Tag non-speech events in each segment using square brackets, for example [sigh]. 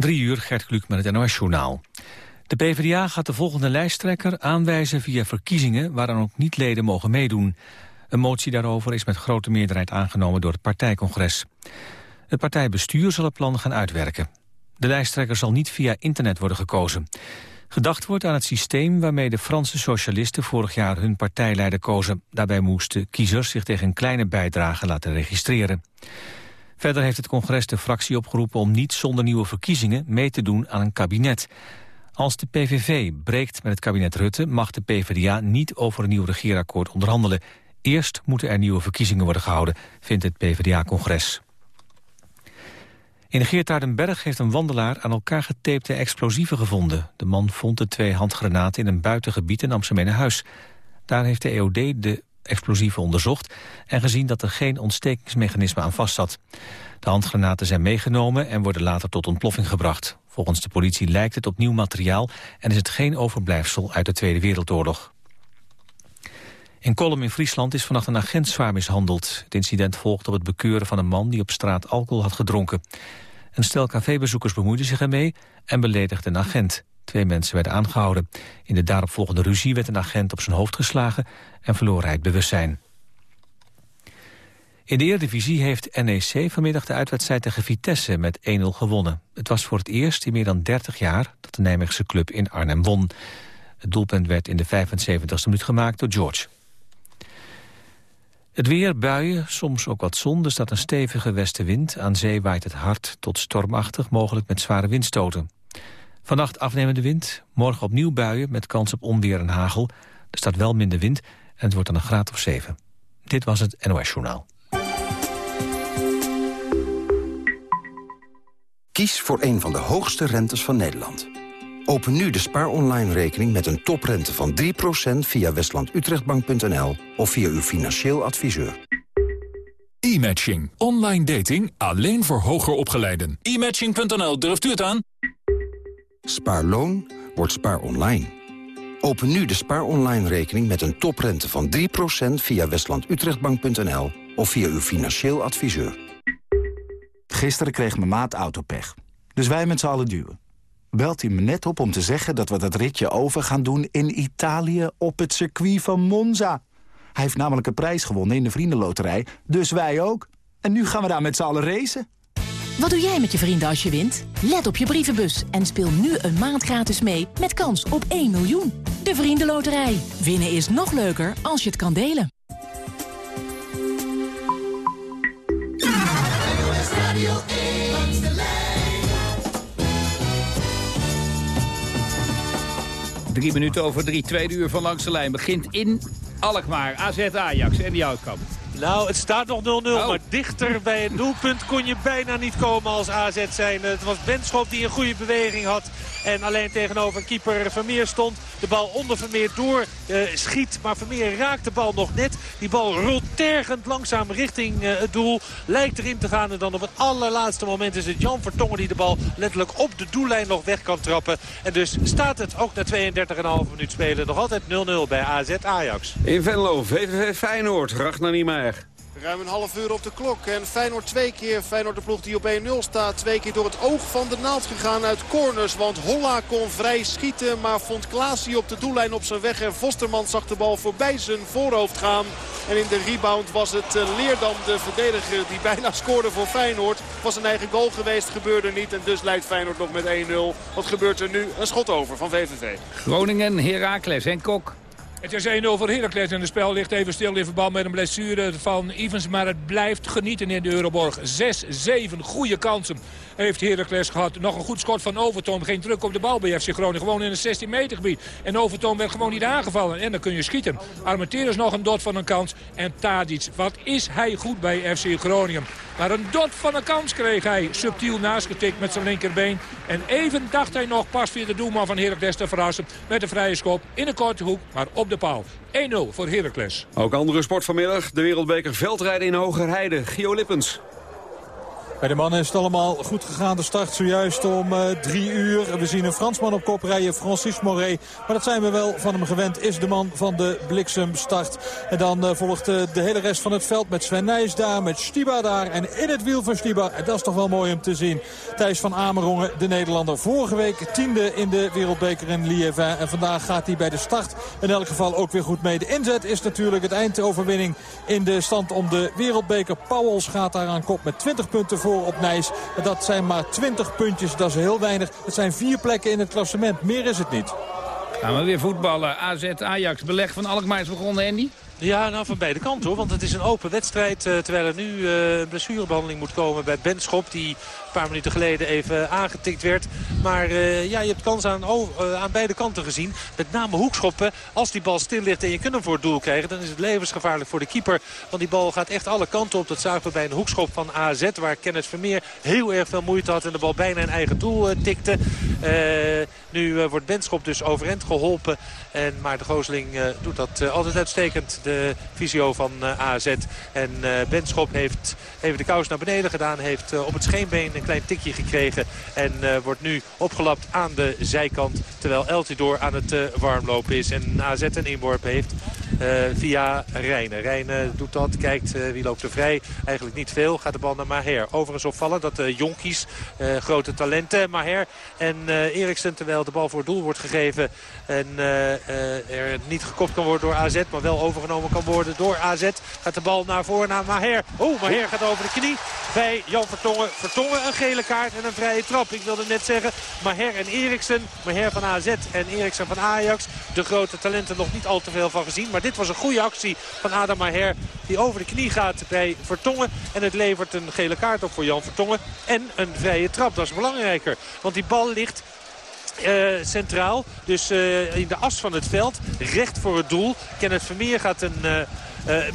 Drie uur, Gert Kluk met het NOS-journaal. De PvdA gaat de volgende lijsttrekker aanwijzen via verkiezingen... waar dan ook niet-leden mogen meedoen. Een motie daarover is met grote meerderheid aangenomen door het partijcongres. Het partijbestuur zal het plan gaan uitwerken. De lijsttrekker zal niet via internet worden gekozen. Gedacht wordt aan het systeem waarmee de Franse socialisten vorig jaar hun partijleider kozen. Daarbij moesten kiezers zich tegen een kleine bijdrage laten registreren. Verder heeft het congres de fractie opgeroepen om niet zonder nieuwe verkiezingen mee te doen aan een kabinet. Als de PVV breekt met het kabinet Rutte mag de PvdA niet over een nieuw regeerakkoord onderhandelen. Eerst moeten er nieuwe verkiezingen worden gehouden, vindt het PvdA-congres. In Geertaardenberg heeft een wandelaar aan elkaar getapte explosieven gevonden. De man vond de twee handgranaten in een buitengebied in Amsterdam-Huis. Daar heeft de EOD de explosieven onderzocht... en gezien dat er geen ontstekingsmechanisme aan vast zat. De handgranaten zijn meegenomen en worden later tot ontploffing gebracht. Volgens de politie lijkt het op nieuw materiaal... en is het geen overblijfsel uit de Tweede Wereldoorlog. In Kolm in Friesland is vannacht een agent zwaar mishandeld. Het incident volgt op het bekeuren van een man die op straat alcohol had gedronken. Een stel cafébezoekers bemoeide zich ermee en beledigde een agent. Twee mensen werden aangehouden. In de daaropvolgende ruzie werd een agent op zijn hoofd geslagen en verloor hij het bewustzijn. In de Eredivisie heeft NEC vanmiddag de uitwedstrijd tegen Vitesse met 1-0 gewonnen. Het was voor het eerst in meer dan 30 jaar dat de Nijmeegse club in Arnhem won. Het doelpunt werd in de 75e minuut gemaakt door George. Het weer, buien, soms ook wat zon. Er staat een stevige westenwind. Aan zee waait het hard tot stormachtig, mogelijk met zware windstoten. Vannacht afnemende wind, morgen opnieuw buien met kans op onweer en hagel. Er staat wel minder wind en het wordt dan een graad of 7. Dit was het NOS Journaal. Kies voor een van de hoogste rentes van Nederland. Open nu de Spaar Online rekening met een toprente van 3% via westlandutrechtbank.nl of via uw financieel adviseur. E-matching. Online dating alleen voor hoger opgeleiden. E-matching.nl, durft u het aan? Spaarloon wordt spaar online. Open nu de Spaar Online rekening met een toprente van 3% via westlandutrechtbank.nl of via uw financieel adviseur. Gisteren kreeg mijn maat autopech. Dus wij met z'n allen duwen belt hij me net op om te zeggen dat we dat ritje over gaan doen in Italië op het circuit van Monza. Hij heeft namelijk een prijs gewonnen in de vriendenloterij, dus wij ook. En nu gaan we daar met z'n allen racen. Wat doe jij met je vrienden als je wint? Let op je brievenbus en speel nu een maand gratis mee met kans op 1 miljoen. De Vriendenloterij. Winnen is nog leuker als je het kan delen. Drie minuten over drie, tweede uur van Langs de Lijn. Begint in Alkmaar, AZ Ajax en die Houtkamp. Nou, het staat nog 0-0, maar dichter bij het doelpunt kon je bijna niet komen als AZ zijn. Het was Benschop die een goede beweging had. En alleen tegenover keeper Vermeer stond. De bal onder Vermeer door uh, schiet. Maar Vermeer raakt de bal nog net. Die bal rolt tergend langzaam richting uh, het doel. Lijkt erin te gaan. En dan op het allerlaatste moment is het Jan Vertongen die de bal letterlijk op de doellijn nog weg kan trappen. En dus staat het ook na 32,5 minuut spelen nog altijd 0-0 bij AZ Ajax. In Venlo, VVV Feyenoord, Ragnar Niemeyer. Ruim een half uur op de klok. En Feyenoord twee keer. Feyenoord de ploeg die op 1-0 staat. Twee keer door het oog van de naald gegaan uit corners. Want Holla kon vrij schieten. Maar vond Klaasie op de doellijn op zijn weg. En Vosterman zag de bal voorbij zijn voorhoofd gaan. En in de rebound was het eh, Leerdam, de verdediger die bijna scoorde voor Feyenoord. Was een eigen goal geweest, gebeurde niet. En dus leidt Feyenoord nog met 1-0. Wat gebeurt er nu? Een schot over van VVV. Groningen, Heracles en Kok. Het is 1-0 voor Heracles en het spel ligt even stil in verband met een blessure van Evans. Maar het blijft genieten in de Euroborg. 6-7 goede kansen heeft Heracles gehad. Nog een goed schot van Overtoom. Geen druk op de bal bij FC Groningen. Gewoon in het 16 meter gebied. En Overtoom werd gewoon niet aangevallen. En dan kun je schieten. Armenteros nog een dot van een kans. En Tadic, wat is hij goed bij FC Groningen. Maar een dot van een kans kreeg hij. Subtiel naastgetikt met zijn linkerbeen. En even dacht hij nog pas via de doelman van Heracles te verrassen. Met een vrije schop in een korte hoek, maar op de paal. 1-0 voor Heracles. Ook andere sport vanmiddag. De wereldbeker veldrijden in Hogerheide. Gio Lippens. Bij de mannen is het allemaal goed gegaan. De start zojuist om uh, drie uur. We zien een Fransman op kop rijden, Francis Moret. Maar dat zijn we wel van hem gewend. Is de man van de bliksemstart. En dan uh, volgt uh, de hele rest van het veld met Sven Nijs daar, met Stiba daar. En in het wiel van Stiba, en dat is toch wel mooi om te zien. Thijs van Amerongen, de Nederlander. Vorige week tiende in de wereldbeker in Liévin. En vandaag gaat hij bij de start in elk geval ook weer goed mee. De inzet is natuurlijk het eindoverwinning in de stand om de wereldbeker. Pauwels gaat daar aan kop met 20 punten voor op Nijs. Dat zijn maar 20 puntjes, dat is heel weinig. Het zijn vier plekken in het klassement, meer is het niet. Gaan we weer voetballen. AZ Ajax, beleg van Alkmaar is begonnen, Andy? Ja, nou van beide kanten hoor. Want het is een open wedstrijd. Uh, terwijl er nu uh, een blessurebehandeling moet komen bij Benschop. Die paar minuten geleden even aangetikt werd. Maar uh, ja, je hebt kans aan, uh, aan beide kanten gezien. Met name hoekschoppen. Als die bal stil ligt en je kunt hem voor het doel krijgen... dan is het levensgevaarlijk voor de keeper. Want die bal gaat echt alle kanten op. Dat zagen we bij een hoekschop van AZ. Waar Kenneth Vermeer heel erg veel moeite had. En de bal bijna in eigen doel uh, tikte. nu wordt Benschop dus overend geholpen. En, maar de Goosling doet dat altijd uitstekend. De visio van AZ. En Benschop heeft even de kous naar beneden gedaan. Heeft op het scheenbeen een klein tikje gekregen. En uh, wordt nu opgelapt aan de zijkant. Terwijl Eltidoor aan het uh, warmlopen is. En AZ een inworp heeft uh, via Rijnen. Rijnen doet dat, kijkt wie loopt er vrij. Eigenlijk niet veel. Gaat de bal naar Maher. Overigens opvallen dat de jonkies, grote talenten. Maher en Eriksen terwijl de bal voor doel wordt gegeven. En er niet gekopt kan worden door AZ. Maar wel overgenomen kan worden door AZ. Gaat de bal naar voren naar Maher. Oh, Maher gaat over de knie bij Jan Vertongen. Vertongen een gele kaart en een vrije trap. Ik wilde net zeggen, Maher en Eriksen. Maher van AZ en Eriksen van Ajax. De grote talenten nog niet al te veel van gezien. Maar dit was een goede actie van Adam Maher. Die over de knie gaat bij Vertongen. En het levert een gele kaart op voor Jan Vertongen. En een vrije trap, dat is belangrijker. Want die bal ligt uh, centraal. Dus uh, in de as van het veld. Recht voor het doel. Kenneth Vermeer gaat een... Uh,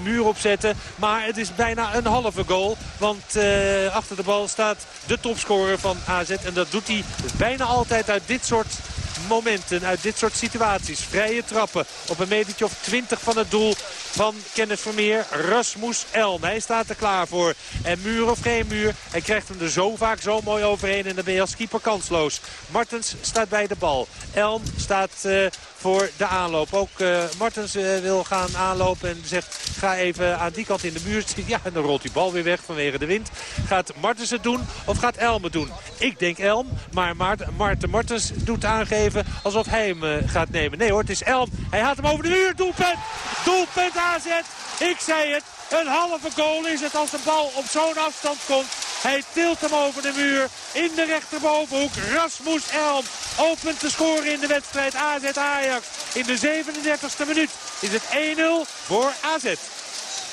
muur opzetten. Maar het is bijna een halve goal. Want uh, achter de bal staat de topscorer van AZ. En dat doet hij bijna altijd uit dit soort momenten, uit dit soort situaties. Vrije trappen op een metertje of 20 van het doel van Kenneth Vermeer. Rasmus Elm, hij staat er klaar voor. En muur of geen muur, hij krijgt hem er zo vaak zo mooi overheen. En dan ben je als keeper kansloos. Martens staat bij de bal. Elm staat uh, voor de aanloop. Ook uh, Martens uh, wil gaan aanlopen en zegt ga even aan die kant in de muur. [laughs] Ja, en dan rolt die bal weer weg vanwege de wind. Gaat Martens het doen of gaat Elm het doen? Ik denk Elm, maar Maarten Martens doet aangeven alsof hij hem uh, gaat nemen. Nee hoor, het is Elm. Hij haalt hem over de muur. Doelpunt! Doelpunt AZ! Ik zei het. Een halve goal is het als de bal op zo'n afstand komt. Hij tilt hem over de muur in de rechterbovenhoek. Rasmus Elm opent te scoren in de wedstrijd AZ Ajax. In de 37e minuut is het 1-0 voor AZ.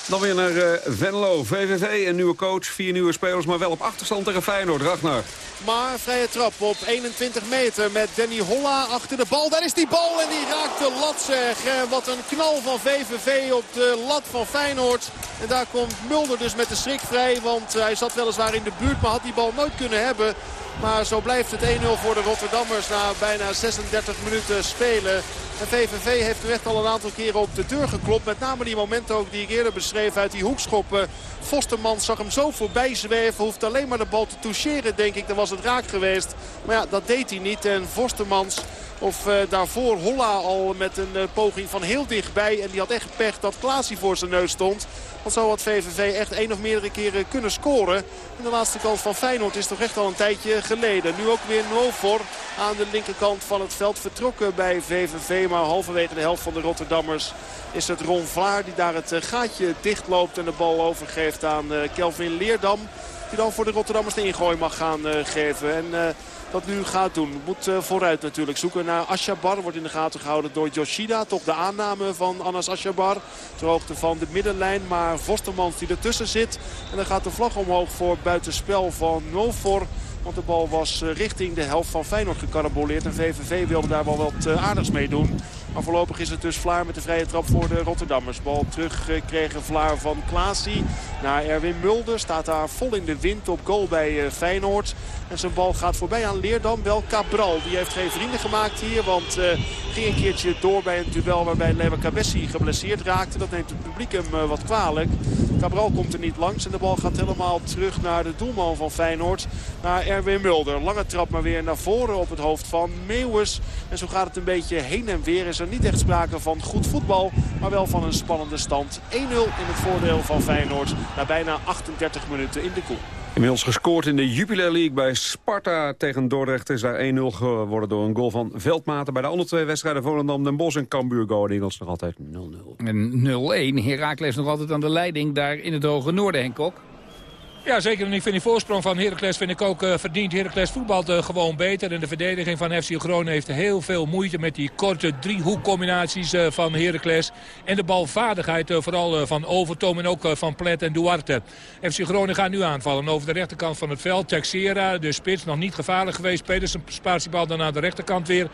Dan weer naar uh, Venlo, VVV, een nieuwe coach, vier nieuwe spelers, maar wel op achterstand tegen Feyenoord. Ragnar. Maar vrije trap op 21 meter met Danny Holla achter de bal. Daar is die bal en die raakt de lat zeg. Wat een knal van VVV op de lat van Feyenoord. En daar komt Mulder dus met de schrik vrij. Want hij zat weliswaar in de buurt, maar had die bal nooit kunnen hebben. Maar zo blijft het 1-0 voor de Rotterdammers na bijna 36 minuten spelen. En VVV heeft er echt al een aantal keren op de deur geklopt. Met name die momenten ook die ik eerder beschreef uit die hoekschoppen. Vosterman zag hem zo voorbij zweven. Hoeft alleen maar de bal te toucheren, denk ik. Dan was het raak geweest. Maar ja, dat deed hij niet. En Vostermans of uh, daarvoor Holla al met een uh, poging van heel dichtbij. En die had echt pech dat Klaasie voor zijn neus stond. Want zo had VVV echt één of meerdere keren kunnen scoren. En de laatste kans van Feyenoord is toch echt al een tijdje geleden. Nu ook weer Novor aan de linkerkant van het veld vertrokken bij VVV. Maar halverwege de helft van de Rotterdammers is het Ron Vlaar die daar het gaatje dichtloopt. En de bal overgeeft aan Kelvin Leerdam. Die dan voor de Rotterdammers de ingooi mag gaan geven. En dat nu gaat doen. Moet vooruit natuurlijk zoeken naar Ashabar. Wordt in de gaten gehouden door Yoshida. Toch de aanname van Anas Ashabar. Ter hoogte van de middenlijn. Maar Vostermans die ertussen zit. En dan gaat de vlag omhoog voor buitenspel van Novor. Want de bal was richting de helft van Feyenoord gecaraboleerd. En VVV wilde daar wel wat aardigs mee doen. Maar voorlopig is het dus Vlaar met de vrije trap voor de Rotterdammers. Bal teruggekregen Vlaar van Klaasie. naar Erwin Mulder. Staat daar vol in de wind op goal bij Feyenoord. En zijn bal gaat voorbij aan Leerdam. Wel Cabral. Die heeft geen vrienden gemaakt hier. Want uh, ging een keertje door bij een duel waarbij Lewa Cabessi geblesseerd raakte. Dat neemt het publiek hem wat kwalijk. Cabral komt er niet langs. En de bal gaat helemaal terug naar de doelman van Feyenoord. Naar Erwin Mulder. Lange trap maar weer naar voren op het hoofd van Meeuwis. En zo gaat het een beetje heen en weer. Er niet echt sprake van goed voetbal. Maar wel van een spannende stand. 1-0 in het voordeel van Feyenoord. Na bijna 38 minuten in de koel. Inmiddels gescoord in de Jupiler League bij Sparta tegen Dordrecht. Is daar 1-0 geworden door een goal van Veldmaten. Bij de andere twee wedstrijden Volendam, Den Bosch en Cambuur Go Eagles nog altijd 0-0. En 0-1. Herakles nog altijd aan de leiding daar in het hoge noorden, Henk Kok. Ja, zeker. En ik vind die voorsprong van Heracles vind ik ook uh, verdiend. Heracles voetbalt uh, gewoon beter. En de verdediging van FC Groningen heeft heel veel moeite met die korte driehoekcombinaties uh, van Heracles. En de balvaardigheid vooral van Overtoom en ook van Plet en Duarte. FC Groningen gaat nu aanvallen over de rechterkant van het veld. Texera, de spits, nog niet gevaarlijk geweest. Pedersen spaart die bal dan naar de rechterkant weer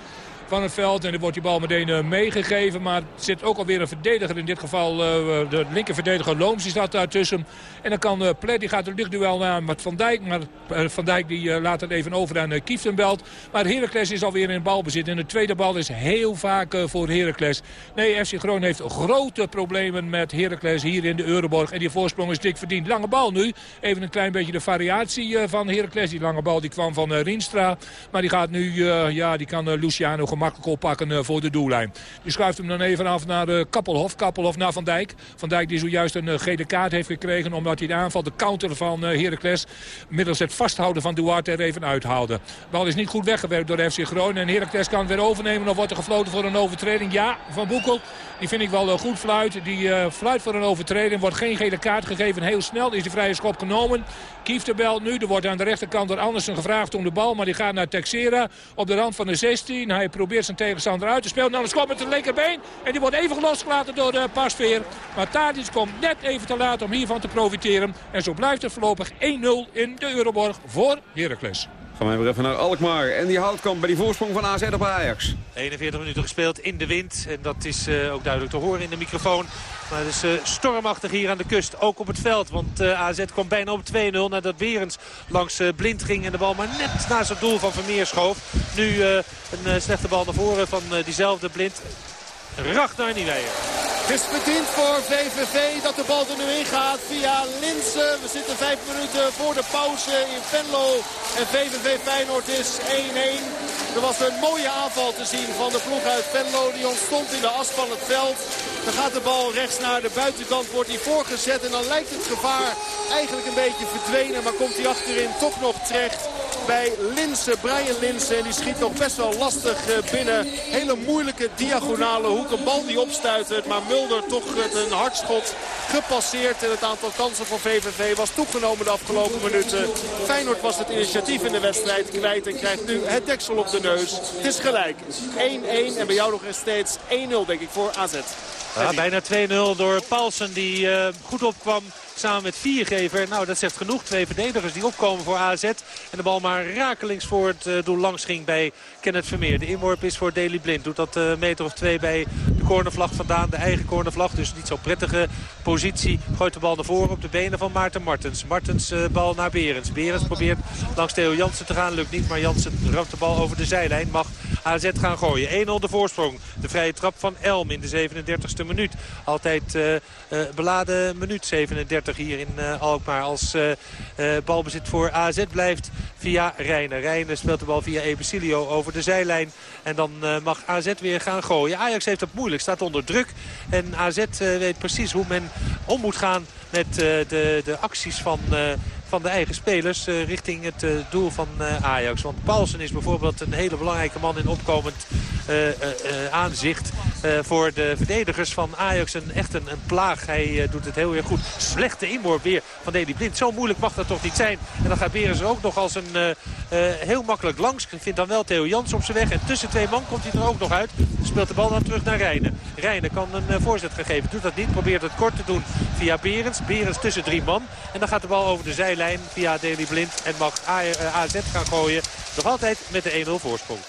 van het veld. En dan wordt die bal meteen uh, meegegeven. Maar er zit ook alweer een verdediger. In dit geval uh, de linkerverdediger Looms die staat daartussen. En dan kan uh, Plet, die gaat een lichtduel naar met Van Dijk. Maar Van Dijk die laat het even over aan Kieftenbelt. Maar Heracles is alweer in balbezit. En de tweede bal is heel vaak voor Heracles. Nee, FC Groningen heeft grote problemen met Heracles hier in de Euroborg. En die voorsprong is dik verdiend. Lange bal nu. Even een klein beetje de variatie van Heracles. Die lange bal die kwam van Rienstra. Maar die gaat nu, ja, die kan Luciano gemakkelijk oppakken eh, voor de doellijn. Die schuift hem dan even af naar uh, Kappelhof. Kappelhof naar Van Dijk. Van Dijk die zojuist een uh, gele kaart heeft gekregen... omdat hij de aanval, de counter van Heracles... middels het vasthouden van Duarte er even uithaalde. De bal is niet goed weggewerkt door FC Groningen. En Heracles kan het weer overnemen. Of wordt er gefloten voor een overtreding? Ja, Van Boekel. Die vind ik wel goed fluit. Die fluit voor een overtreding. Wordt geen gele kaart gegeven. Heel snel is de vrije schop genomen. Kieft de bel nu. Er wordt aan de rechterkant door Andersen gevraagd om de bal. Maar die gaat naar Texera op de rand van de 16. Hij probeert zijn tegenstander uit te spelen. Een schop met het linkerbeen. En die wordt even losgelaten door de pasveer. Maar Tadic komt net even te laat om hiervan te profiteren. En zo blijft het voorlopig 1-0 in de Euroborg voor Heracles. Gaan we even naar Alkmaar. En die houtkamp bij die voorsprong van AZ op Ajax. 41 minuten gespeeld in de wind. En dat is uh, ook duidelijk te horen in de microfoon. Maar het is uh, stormachtig hier aan de kust. Ook op het veld. Want uh, AZ komt bijna op 2-0 nadat Berends langs blind ging. En de bal maar net naast het doel van Vermeer schoof. Nu een slechte bal naar voren van diezelfde blind. Ragnar Niemeyer. Het is verdiend voor VVV dat de bal er nu in gaat via Linsen. We zitten vijf minuten voor de pauze in Venlo. En VVV Feyenoord is 1-1. Er was een mooie aanval te zien van de ploeg uit Venlo. Die ontstond in de as van het veld. Dan gaat de bal rechts naar de buitenkant, wordt hij voorgezet. En dan lijkt het gevaar eigenlijk een beetje verdwenen. Maar komt hij achterin toch nog terecht bij Linsen, Brian Linsen. En die schiet nog best wel lastig eh, binnen. Hele moeilijke diagonale hoek. Een bal die opstuitert. Maar Mulder toch een hardschot gepasseerd. En het aantal kansen van VVV was toegenomen de afgelopen minuten. Feyenoord was het initiatief in de wedstrijd kwijt. En krijgt nu het deksel op de neus. Het is gelijk. 1-1 en bij jou nog steeds 1-0 denk ik voor AZ. Ja, bijna 2-0 door Paulsen die uh, goed opkwam samen met Viergever. Nou, dat zegt genoeg. Twee verdedigers die opkomen voor AZ. En de bal maar rakelings voor het uh, doel langs ging bij Kenneth Vermeer. De inworp is voor Daley Blind. Doet dat uh, meter of twee bij de cornervlag vandaan. De eigen cornervlag. Dus niet zo'n prettige positie. Gooit de bal naar voren op de benen van Maarten Martens. Martens uh, bal naar Berends. Berends probeert langs Theo Jansen te gaan. Lukt niet. Maar Jansen ramt de bal over de zijlijn. Mag AZ gaan gooien. 1-0 de voorsprong. De vrije trap van Elm in de 37e minuut. Altijd uh, beladen minuut 37 hier in uh, Alkmaar. Als balbezit voor AZ blijft via Rijnen. Rijnen speelt de bal via Ebesilio over de zijlijn. En dan mag AZ weer gaan gooien. Ajax heeft het moeilijk, staat onder druk. En AZ weet precies hoe men om moet gaan met de, de acties van van de eigen spelers uh, richting het uh, doel van uh, Ajax. Want Paulsen is bijvoorbeeld een hele belangrijke man in opkomend aanzicht. voor de verdedigers van Ajax een, echt een, een plaag. Hij doet het heel erg goed. Slechte inworp weer van Deli Blind. Zo moeilijk mag dat toch niet zijn. En dan gaat Berens er ook nog als een heel makkelijk langs. Ik vind dan wel Theo Jans op zijn weg. En tussen twee man komt hij er ook nog uit. Speelt de bal dan terug naar Rijnen. Rijnen kan een voorzet gaan geven. Doet dat niet. Probeert het kort te doen via Berens. Berens tussen drie man. En dan gaat de bal over de zijlijn lijn via Deli Blind. En mag AZ eh, gaan gooien. Nog altijd met de 1-0 voorsprong.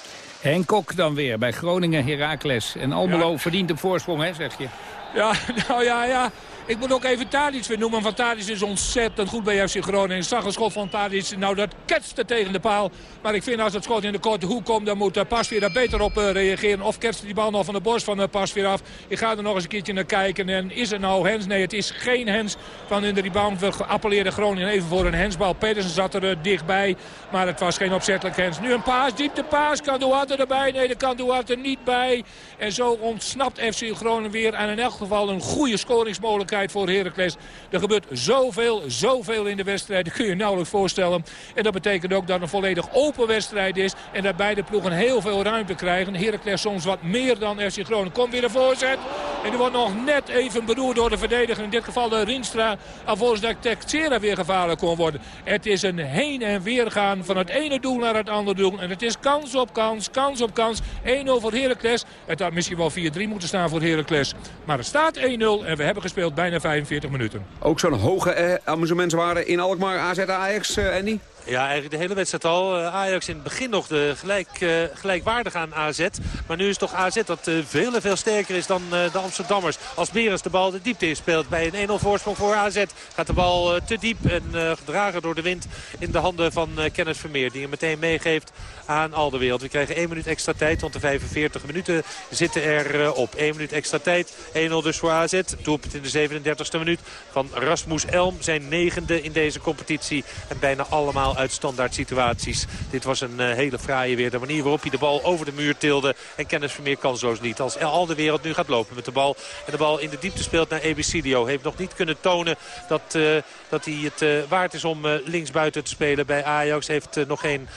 En Kok dan weer bij Groningen Heracles. En Almelo verdient een voorsprong, hè, zeg je? Ja, [laughs] nou ja, ja. Ik moet ook even Tadic weer noemen. Van is ontzettend goed bij FC Groningen. Ik zag een schot van Tadic. Nou, dat ketste tegen de paal. Maar ik vind als het schot in de korte hoek komt... dan moet uh, Pasveer daar beter op uh, reageren. Of ketst die bal nog van de borst van uh, Pasveer af. Ik ga er nog eens een keertje naar kijken. En is het nou Hens? Nee, het is geen Hens. Van in de rebound geappelleerde Groningen even voor een Hensbal. Pedersen zat er dichtbij. Maar het was geen opzettelijk Hens. Nu een paas, diepte paas. Kan Duarte erbij? Nee, dat kan Duarte niet bij. En zo ontsnapt FC Groningen weer. En in elk geval een goede scoringsmogelijkheid voor Heracles. Er gebeurt zoveel, zoveel in de wedstrijd. Dat kun je nauwelijks voorstellen. En dat betekent ook dat een volledig open wedstrijd is. En dat beide ploegen heel veel ruimte krijgen. Heracles soms wat meer dan FC Groningen. Komt weer een voorzet. En die wordt nog net even bedoeld door de verdediger. In dit geval de Rienstra. Alvorens dat Texera weer gevaarlijk kon worden. Het is een heen en weer gaan van het ene doel naar het andere doel. En het is kans op kans, kans op kans. 1-0 voor Heracles. Het had misschien wel 4-3 moeten staan voor Heracles. Maar het staat 1-0 en we hebben gespeeld bijna 45 minuten. Ook zo'n hoge eh, amusementswaarde in Alkmaar, AZ Ajax, eh, Andy? Ja, eigenlijk de hele wedstrijd al. Eh, Ajax in het begin nog gelijk, uh, gelijkwaardig aan AZ. Maar nu is toch AZ dat uh, veel en veel sterker is dan de Amsterdammers. Als Berens de bal de diepte inspeelt bij een 1-0 voorsprong voor AZ... gaat de bal te diep en gedragen door de wind in de handen van Kenneth Vermeer. Die hem meteen meegeeft aan al de wereld. We krijgen 1 minuut extra tijd, want de 45 minuten zitten er op. 1 minuut extra tijd, 1-0 dus voor AZ. Doelpunt in de 37e minuut van Rasmus Elm. Zijn negende in deze competitie en bijna allemaal uit standaard situaties. Dit was een uh, hele fraaie weer. De manier waarop hij de bal over de muur tilde. En Kennis Vermeer kansloos niet. Als al de wereld nu gaat lopen met de bal. En de bal in de diepte speelt naar Ebicidio. Heeft nog niet kunnen tonen dat, uh, dat hij het uh, waard is om linksbuiten te spelen bij Ajax. Heeft nog geen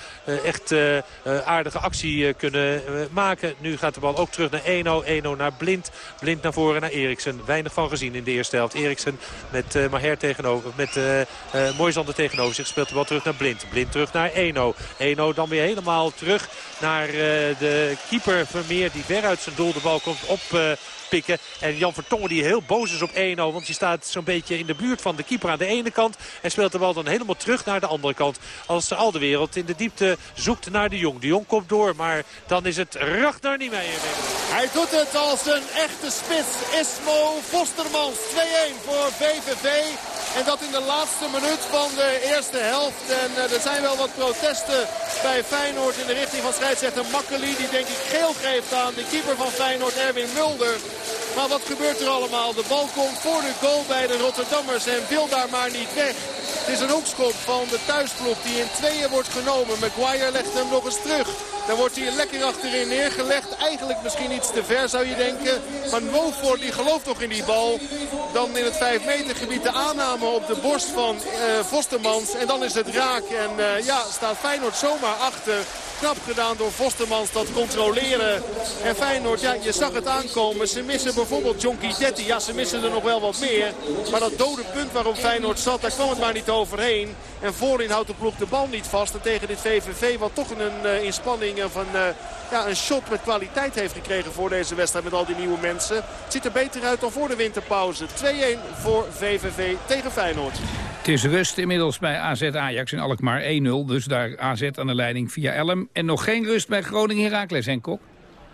echt aardige actie kunnen maken. Nu gaat de bal ook terug naar 1-0. 1-0 naar Blind. Blind naar voren naar Eriksen. Weinig van gezien in de eerste helft. Eriksen met Maher tegenover. Met Moisander tegenover zich speelt de bal terug naar Blind. Blind. terug naar Eno. Eno dan weer helemaal terug naar uh, de keeper Vermeer. Die ver uit zijn doel de bal komt op... Pikken. En Jan Vertongen die heel boos is op 1-0. Want die staat zo'n beetje in de buurt van de keeper aan de ene kant. En speelt de bal dan helemaal terug naar de andere kant. Als al de wereld in de diepte zoekt naar de Jong. De Jong komt door. Maar dan is het Ragnar Niemeyer. Hij doet het als een echte spits. Ismo Vostermans 2-1 voor VVV. En dat in de laatste minuut van de eerste helft. En uh, er zijn wel wat protesten bij Feyenoord in de richting van scheidsrechter Makkeli. Die denk ik geel geeft aan de keeper van Feyenoord, Erwin Mulder. Maar wat gebeurt er allemaal? De bal komt voor de goal bij de Rotterdammers en wil daar maar niet weg. Het is een hoekschop van de thuisploeg die in tweeën wordt genomen. Maguire legt hem nog eens terug. Dan wordt hij lekker achterin neergelegd. Eigenlijk misschien iets te ver zou je denken. Maar Wofor die gelooft toch in die bal. Dan in het 5 meter gebied de aanname op de borst van uh, Vostermans. En dan is het raak. En uh, ja, staat Feyenoord zomaar achter. Knap gedaan door Vostermans dat controleren. En Feyenoord, ja, je zag het aankomen. Ze missen bijvoorbeeld John Detti. Ja, ze missen er nog wel wat meer. Maar dat dode punt waarop Feyenoord zat, daar kwam het maar niet overheen. En voorin houdt de ploeg de bal niet vast. En tegen dit VVV, wat toch een uh, inspanning van uh, ja, een shot met kwaliteit heeft gekregen voor deze wedstrijd met al die nieuwe mensen. Het ziet er beter uit dan voor de winterpauze. 2-1 voor VVV tegen Feyenoord. Het is rust inmiddels bij AZ Ajax in Alkmaar 1-0. Dus daar AZ aan de leiding via Elm. En nog geen rust bij Groningen Heracles en Kok.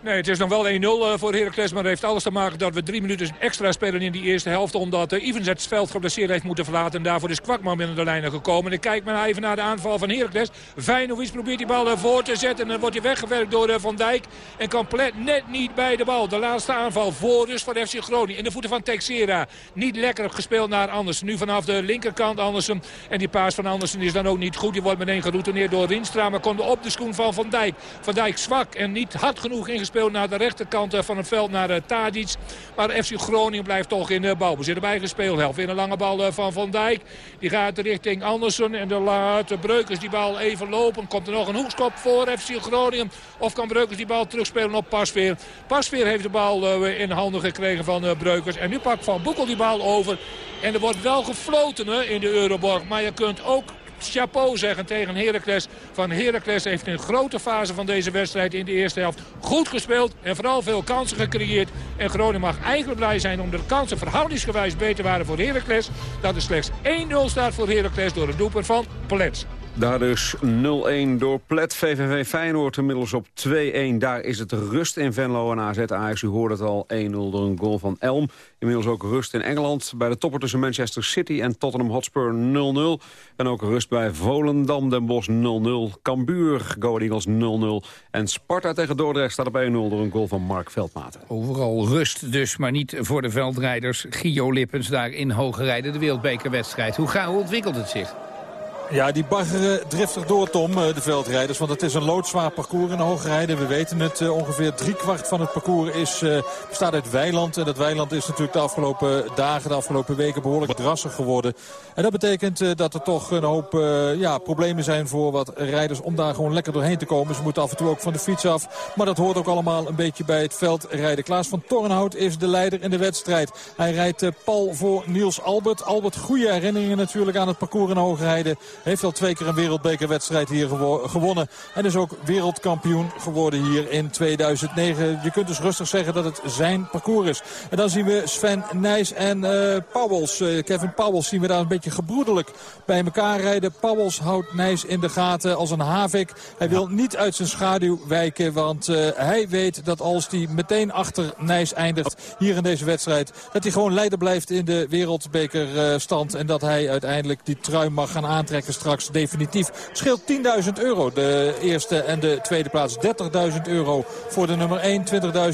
Nee, het is nog wel 1-0 eh, voor Heracles. Maar het heeft alles te maken dat we drie minuten extra spelen in die eerste helft. Omdat uh, Evans het veld geblesseerd heeft moeten verlaten. En daarvoor is Kwakman binnen de lijnen gekomen. En ik kijk maar even naar de aanval van Heracles. Vijnovic probeert die bal voor te zetten. En dan wordt hij weggewerkt door uh, Van Dijk. En compleet net niet bij de bal. De laatste aanval voor dus van FC Groningen. In de voeten van Texera. Niet lekker gespeeld naar Andersen. Nu vanaf de linkerkant Andersen. En die paas van Andersen is dan ook niet goed. Die wordt meteen geroutineerd door Rienstra. Maar komt op de schoen van Van Dijk. Van Dijk zwak en niet hard genoeg ingespeeld gespeeld naar de rechterkant van het veld naar eh, Tadic. Maar FC Groningen blijft toch in de balbezit. Erbij gespeeld helft. Weer een lange bal eh, van Van Dijk. Die gaat richting Andersen. En de laat Breukers die bal even lopen. Komt er nog een hoekschop voor FC Groningen. Of kan Breukers die bal terugspelen op Pasveer. Pasveer heeft de bal eh, in handen gekregen van Breukers. En nu pakt Van Boekel die bal over. En er wordt wel gefloten in de Euroborg. Maar je kunt ook chapeau zeggen tegen Heracles. Van Heracles heeft in een grote fase van deze wedstrijd in de eerste helft goed gespeeld. En vooral veel kansen gecreëerd. En Groningen mag eigenlijk blij zijn omdat de kansen verhoudingsgewijs beter waren voor Heracles. Dat er slechts 1-0 staat voor Heracles door een doelpunt van Polets. Daar dus 0-1 door Plet. VVV Feyenoord inmiddels op 2-1. Daar is het rust in Venlo en AZ Ajax. U hoorde het al 1-0 door een goal van Elm. Inmiddels ook rust in Engeland. Bij de topper tussen Manchester City en Tottenham Hotspur 0-0. En ook rust bij Volendam, Den Bosch 0-0. Cambuur, Go Eagles 0-0. En Sparta tegen Dordrecht staat op 1-0 door een goal van Mark Veldmaten. Overal rust dus, maar niet voor de veldrijders. Gio Lippens daar in Hoge Rijden, de wereldbekerwedstrijd. Hoe, ga, hoe ontwikkelt het zich? Ja, die baggeren driftig door, Tom, eh, de veldrijders. Want het is een loodzwaar parcours in de hoogrijden. We weten het, uh, ongeveer driekwart van het parcours is, uh, bestaat uit weiland. En dat weiland is natuurlijk de afgelopen dagen, de afgelopen weken behoorlijk drassig geworden. En dat betekent dat er toch een hoop ja, problemen zijn voor wat rijders om daar gewoon lekker doorheen te komen. Ze moeten af en toe ook van de fiets af. Maar dat hoort ook allemaal een beetje bij het veldrijden. Klaas van Tornhout is de leider in de wedstrijd. Hij rijdt pal voor Niels Albert. Albert, goede herinneringen natuurlijk aan het parcours in de hoogrijden. Heeft al twee keer een wereldbekerwedstrijd hier gewonnen. En is ook wereldkampioen geworden hier in 2009. Je kunt dus rustig zeggen dat het zijn parcours is. En dan zien we Sven Nijs en uh, Pauwels. Uh, Kevin Pauwels zien we daar een beetje gebroedelijk bij elkaar rijden. Pauwels houdt Nijs in de gaten als een havik. Hij wil niet uit zijn schaduw wijken. Want uh, hij weet dat als hij meteen achter Nijs eindigt hier in deze wedstrijd... dat hij gewoon leider blijft in de wereldbekerstand. en dat hij uiteindelijk die trui mag gaan aantrekken straks definitief. Scheelt 10.000 euro de eerste en de tweede plaats. 30.000 euro voor de nummer 1,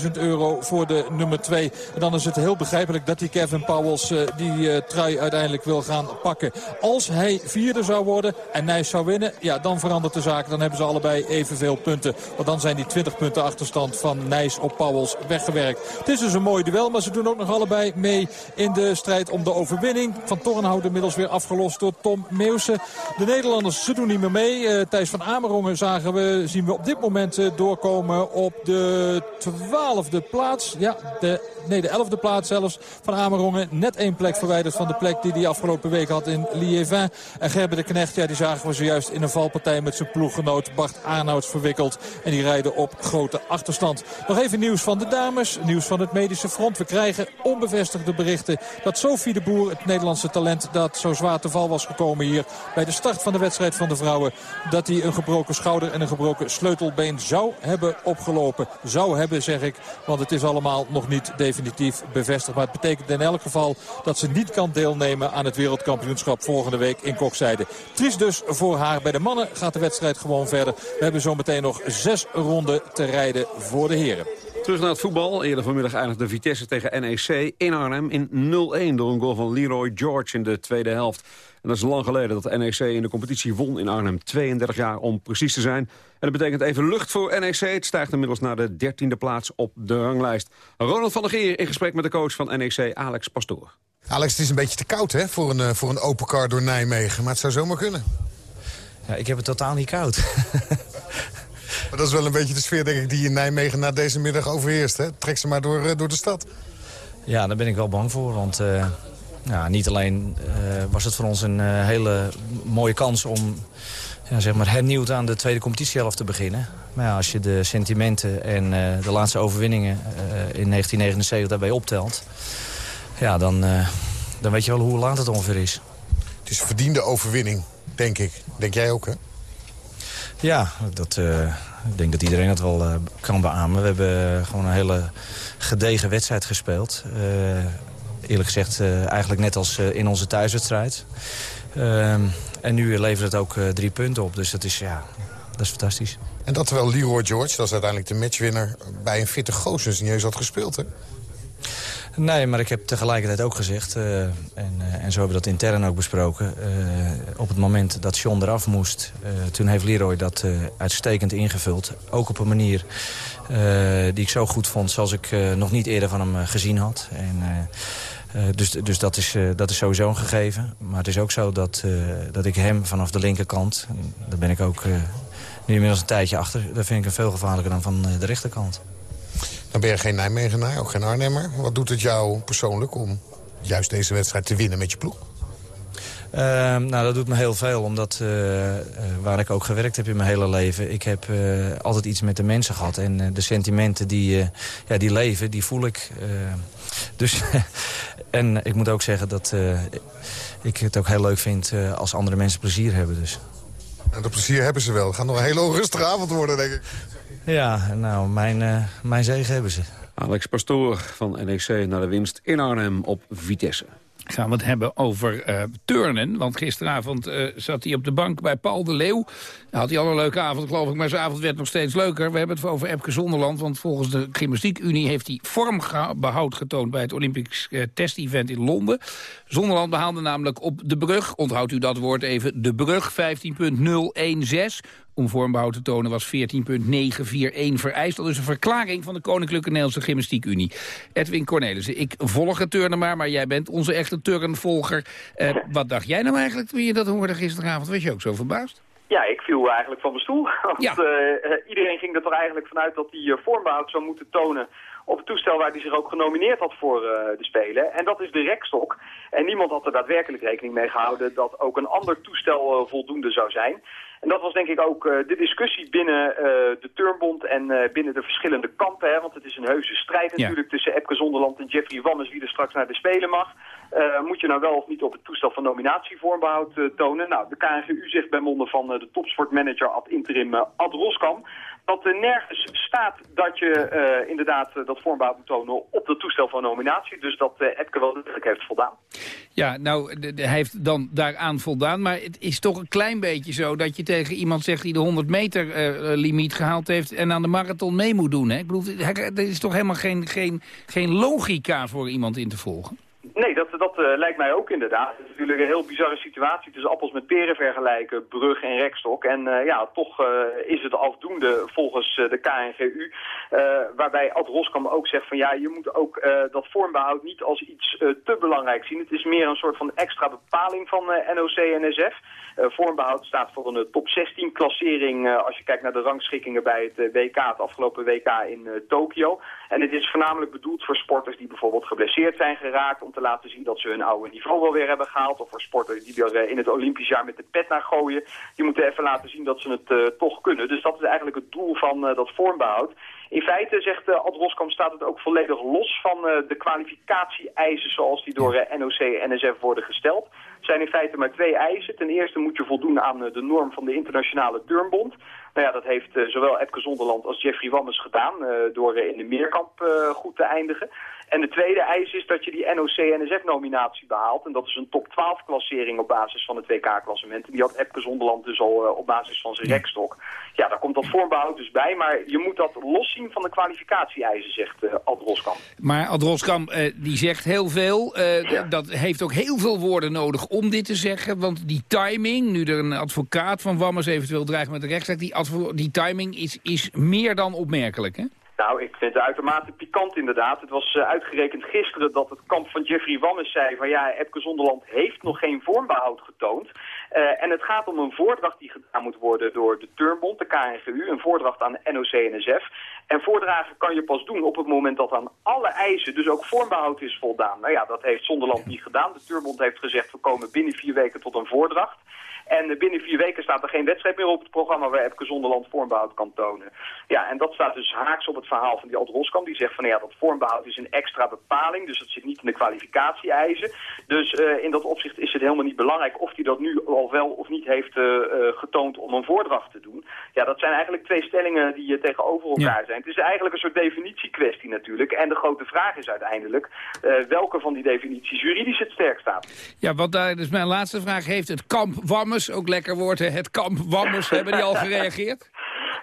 20.000 euro voor de nummer 2. En dan is het heel begrijpelijk dat die Kevin Powels uh, die uh, trui uiteindelijk wil gaan pakken. Als hij vierde zou worden en Nijs zou winnen, ja, dan verandert de zaak. Dan hebben ze allebei evenveel punten. Want dan zijn die 20 punten achterstand van Nijs op Powels weggewerkt. Het is dus een mooi duel, maar ze doen ook nog allebei mee in de strijd om de overwinning. Van Tornhout inmiddels weer afgelost door Tom Meeuwse. De Nederlanders, ze doen niet meer mee. Uh, Thijs van Amerongen zagen we, zien we op dit moment uh, doorkomen op de twaalfde plaats. Ja, de, nee, de elfde plaats zelfs van Amerongen. Net één plek verwijderd van de plek die hij afgelopen week had in Liévin. En Gerber de Knecht, ja, die zagen we zojuist in een valpartij met zijn ploeggenoot Bart Arnouds verwikkeld. En die rijden op grote achterstand. Nog even nieuws van de dames, nieuws van het medische front. We krijgen onbevestigde berichten dat Sophie de Boer, het Nederlandse talent dat zo zwaar te val was gekomen hier bij de start van de wedstrijd van de vrouwen... dat hij een gebroken schouder en een gebroken sleutelbeen zou hebben opgelopen. Zou hebben, zeg ik, want het is allemaal nog niet definitief bevestigd. Maar het betekent in elk geval dat ze niet kan deelnemen aan het wereldkampioenschap volgende week in Kokzijde. Triest dus voor haar. Bij de mannen gaat de wedstrijd gewoon verder. We hebben zometeen nog zes ronden te rijden voor de heren. Terug naar het voetbal. Eerder vanmiddag eindigde Vitesse tegen NEC in Arnhem in 0-1 door een goal van Leroy George in de tweede helft. En dat is lang geleden dat NEC in de competitie won in Arnhem. 32 jaar om precies te zijn. En dat betekent even lucht voor NEC. Het stijgt inmiddels naar de dertiende plaats op de ranglijst. Ronald van der Geer in gesprek met de coach van NEC, Alex Pastoor. Alex, het is een beetje te koud hè, voor een, eh, voor een open car door Nijmegen. Maar het zou zomaar kunnen. Ja, ik heb het totaal niet koud. [laughs] maar dat is wel een beetje de sfeer denk ik, die in Nijmegen na deze middag overheerst. Hè? Trek ze maar door, uh, door de stad. Ja, daar ben ik wel bang voor. Want uh, ja, niet alleen uh, was het voor ons een uh, hele mooie kans om ja, zeg maar hernieuwd aan de tweede competitiehelft te beginnen. Maar ja, als je de sentimenten en de laatste overwinningen in 1979 daarbij optelt... Ja, dan, dan weet je wel hoe laat het ongeveer is. Het is een verdiende overwinning, denk ik. Denk jij ook, hè? Ja, dat, ik denk dat iedereen dat wel kan beamen. We hebben gewoon een hele gedegen wedstrijd gespeeld eerlijk gezegd eigenlijk net als in onze thuiswedstrijd. Uh, en nu levert het ook drie punten op. Dus dat is, ja, dat is fantastisch. En dat terwijl Leroy George, dat is uiteindelijk de matchwinner... bij een fitte Goossens niet eens had gespeeld, hè? Nee, maar ik heb tegelijkertijd ook gezegd... Uh, en, uh, en zo hebben we dat intern ook besproken... Uh, op het moment dat John eraf moest... toen heeft Leroy dat uitstekend ingevuld. Ook op een manier die ik zo goed vond... zoals ik nog niet eerder van hem gezien had. En, dus dus dat, is, dat is sowieso een gegeven. Maar het is ook zo dat, dat ik hem vanaf de linkerkant... daar ben ik ook nu inmiddels een tijdje achter... daar vind ik hem veel gevaarlijker dan van de rechterkant. Dan ben je geen Nijmegenaar, ook geen Arnhemmer. Wat doet het jou persoonlijk om juist deze wedstrijd te winnen met je ploeg? Uh, nou, dat doet me heel veel, omdat uh, uh, waar ik ook gewerkt heb in mijn hele leven... ik heb altijd iets met de mensen gehad. En de sentimenten die, ja, die leven, die voel ik. dus, [laughs] en ik moet ook zeggen dat ik het ook heel leuk vind als andere mensen plezier hebben. Dus. En dat plezier hebben ze wel. Het gaat nog een hele onrustige avond worden, denk ik. Ja, nou, mijn, uh, mijn zegen hebben ze. Alex Pastoor van NEC naar de winst in Arnhem op Vitesse gaan we het hebben over uh, turnen. Want gisteravond uh, zat hij op de bank bij Paul de Leeuw. Had hij al een leuke avond, geloof ik. Maar zijn avond werd nog steeds leuker. We hebben het over Epke Zonderland. Want volgens de Gymnastiekunie heeft hij vormbehoud getoond... bij het Olympisch uh, test-event in Londen. Zonderland behaalde namelijk op de brug... onthoudt u dat woord even, de brug 15.016 om vormbehoud te tonen was 14.941 vereist. Dat is een verklaring van de Koninklijke Nederlandse Gymnastiekunie. Edwin Cornelissen, ik volg het turnen maar, maar jij bent onze echte turnvolger. Uh, [laughs] wat dacht jij nou eigenlijk toen je dat hoorde gisteravond? Was je ook zo verbaasd? Ja, ik viel eigenlijk van mijn stoel. [laughs] Want ja. uh, iedereen ging er toch eigenlijk vanuit dat hij vormbehoud zou moeten tonen op het toestel waar hij zich ook genomineerd had voor uh, de Spelen. En dat is de rekstok. En niemand had er daadwerkelijk rekening mee gehouden dat ook een ander toestel uh, voldoende zou zijn. En dat was denk ik ook uh, de discussie binnen uh, de Turnbond en uh, binnen de verschillende kampen. Hè, want het is een heuse strijd natuurlijk tussen Epke Zonderland en Jeffrey Wammes wie er straks naar de Spelen mag. moet je nou wel of niet op het toestel van nominatievormbehoud tonen? Nou, de KNGU zegt bij monden van de topsportmanager ad interim Ad Roskam dat er nergens staat dat je uh, inderdaad uh, dat vormbehoud moet tonen op het toestel van nominatie. Dus dat uh, Epke wel degelijk heeft voldaan. Ja, nou, hij heeft dan daaraan voldaan. Maar het is toch een klein beetje zo dat je tegen iemand zegt die de 100 meter limiet gehaald heeft... en aan de marathon mee moet doen. Hè? Ik bedoel, er is toch helemaal geen, geen, geen logica voor iemand in te volgen? Nee, dat, dat uh, lijkt mij ook inderdaad. Het is natuurlijk een heel bizarre situatie tussen appels met peren vergelijken, brug en rekstok. En uh, ja, toch uh, is het afdoende volgens de KNGU. waarbij Ad Roskam ook zegt van ja, je moet ook dat vormbehoud niet als iets te belangrijk zien. Het is meer een soort van extra bepaling van NOC-NSF. vormbehoud staat voor een top 16 klassering als je kijkt naar de rangschikkingen bij het WK, het afgelopen WK in Tokio. En het is voornamelijk bedoeld voor sporters die bijvoorbeeld geblesseerd zijn geraakt te laten zien dat ze hun oude niveau wel weer hebben gehaald. Of voor sporters die er in het Olympisch jaar met de pet naar gooien. Die moeten even laten zien dat ze het uh, toch kunnen. Dus dat is eigenlijk het doel van uh, dat vormbehoud. In feite, zegt uh, Ad Roskam, staat het ook volledig los van de kwalificatie-eisen zoals die door NOC en NSF worden gesteld. Het zijn in feite maar twee eisen. Ten eerste moet je voldoen aan de norm van de internationale turnbond. Nou ja, dat heeft zowel Epke Zonderland als Jeffrey Wammes gedaan... Door in de meerkamp goed te eindigen. En de tweede eis is dat je die NOC-NSF-nominatie behaalt. En dat is een top 12-klassering op basis van het WK-klassement. Die had Epke Zonderland dus al op basis van zijn rekstok. Ja, daar komt dat vormbehoud dus bij. Maar je moet dat loszien van de kwalificatie-eisen, zegt uh, Ad Roskam. Maar Ad Roskam, die zegt heel veel. Ja. Dat heeft ook heel veel woorden nodig om dit te zeggen. Want die timing, nu er een advocaat van Wammes eventueel dreigt met de rechtszaak... die die timing is, is meer dan opmerkelijk, hè? Nou, ik vind het uitermate pikant inderdaad. Het was uh, uitgerekend gisteren dat het kamp van Jeffrey Wammes zei... van ja, Epke Zonderland heeft nog geen vormbehoud getoond. Uh, en het gaat om een voordracht die gedaan moet worden door de Turnbond, de KNGU... een voordracht aan NOC-NSF. En voordragen kan je pas doen op het moment dat aan alle eisen, dus ook vormbehoud, is voldaan. Nou ja, dat heeft Zonderland niet gedaan. De Turnbond heeft gezegd, we komen binnen vier weken tot een voordracht. En binnen vier weken staat er geen wedstrijd meer op het programma waar Epke Zonderland vormbehoud kan tonen. Ja, en dat staat dus haaks op het verhaal van die Alt Roskam. Die zegt van ja, dat vormbehoud is een extra bepaling, dus dat zit niet in de kwalificatie-eisen. Dus uh, in dat opzicht is het helemaal niet belangrijk of hij dat nu al wel of niet heeft uh, uh, getoond om een voordracht te doen. Ja, dat zijn eigenlijk twee stellingen die tegenover elkaar ja. zijn. Het is eigenlijk een soort definitiekwestie natuurlijk. En de grote vraag is uiteindelijk welke van die definities juridisch het sterk staat. Ja, wat daar dus mijn laatste vraag heeft het kamp Wammes ook lekker woord, het kamp Wammers, hebben die al gereageerd?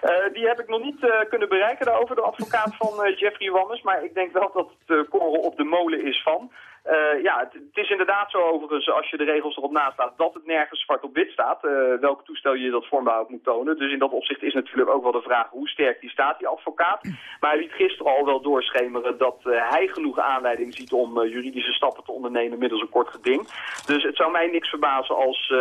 Uh, [laughs] die heb ik nog niet uh, kunnen bereiken daarover, de advocaat van uh, Jeffrey Wammers. Maar ik denk wel dat het korrel op de molen is van. Uh, ja, het, is inderdaad zo overigens, als je de regels erop naast staat, dat het nergens zwart op wit staat. Uh, welk toestel je dat vormbehoud moet tonen. Dus in dat opzicht is natuurlijk ook wel de vraag hoe sterk die staat, die advocaat. Maar hij liet gisteren al wel doorschemeren dat uh, hij genoeg aanleiding ziet om juridische stappen te ondernemen middels een kort geding. Dus het zou mij niks verbazen als,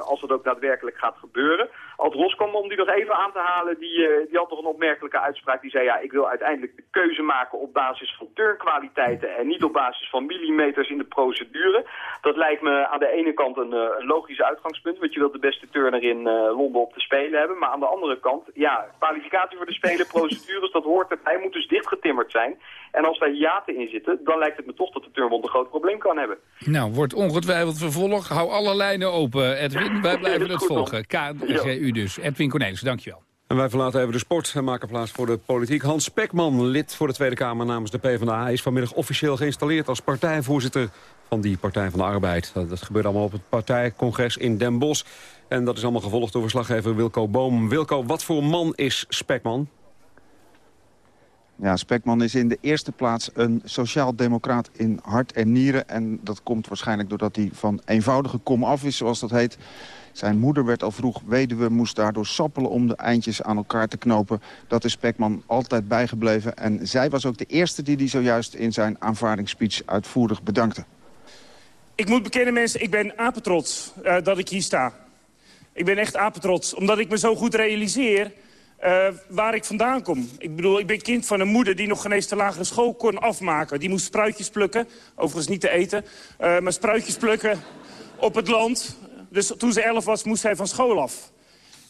als het ook daadwerkelijk gaat gebeuren. Als Roskam, om die nog even aan te halen, die, die had nog een opmerkelijke uitspraak. Die zei, ja, ik wil uiteindelijk de keuze maken op basis van turnkwaliteiten en niet op basis van millimeters in de procedure. Dat lijkt me aan de ene kant een, uh, een logisch uitgangspunt, want je wilt de beste turner in uh, Londen op de Spelen hebben. Maar aan de andere kant, ja, kwalificatie voor de Spelen, [laughs] procedures, dat hoort erbij, moet dus dichtgetimmerd zijn. En als daar hiaten in zitten, dan lijkt het me toch dat de turnbond een groot probleem kan hebben. Nou, wordt ongetwijfeld vervolg. Hou alle lijnen open, Edwin. Wij [laughs] blijven het volgen. Dus. Edwin Cornelis, dankjewel. En wij verlaten even de sport en maken plaats voor de politiek. Hans Spekman, lid voor de Tweede Kamer namens de PvdA... is vanmiddag officieel geïnstalleerd als partijvoorzitter van die Partij van de Arbeid. Dat gebeurt allemaal op het partijcongres in Den Bosch. En dat is allemaal gevolgd door verslaggever Wilco Boom. Wilco, wat voor man is Spekman? Ja, Spekman is in de eerste plaats een sociaal-democraat in hart en nieren. En dat komt waarschijnlijk doordat hij van eenvoudige kom af is, zoals dat heet. Zijn moeder werd al vroeg weduwe, moest daardoor sappelen om de eindjes aan elkaar te knopen. Dat is Spekman altijd bijgebleven. En zij was ook de eerste die hij zojuist in zijn aanvaardingsspeech uitvoerig bedankte. Ik moet bekennen mensen, ik ben apetrots uh, dat ik hier sta. Ik ben echt apetrots, omdat ik me zo goed realiseer uh, waar ik vandaan kom. Ik bedoel, ik ben kind van een moeder die nog geen eens de lagere school kon afmaken. Die moest spruitjes plukken, overigens niet te eten, uh, maar spruitjes plukken op het land. Dus toen ze elf was, moest zij van school af.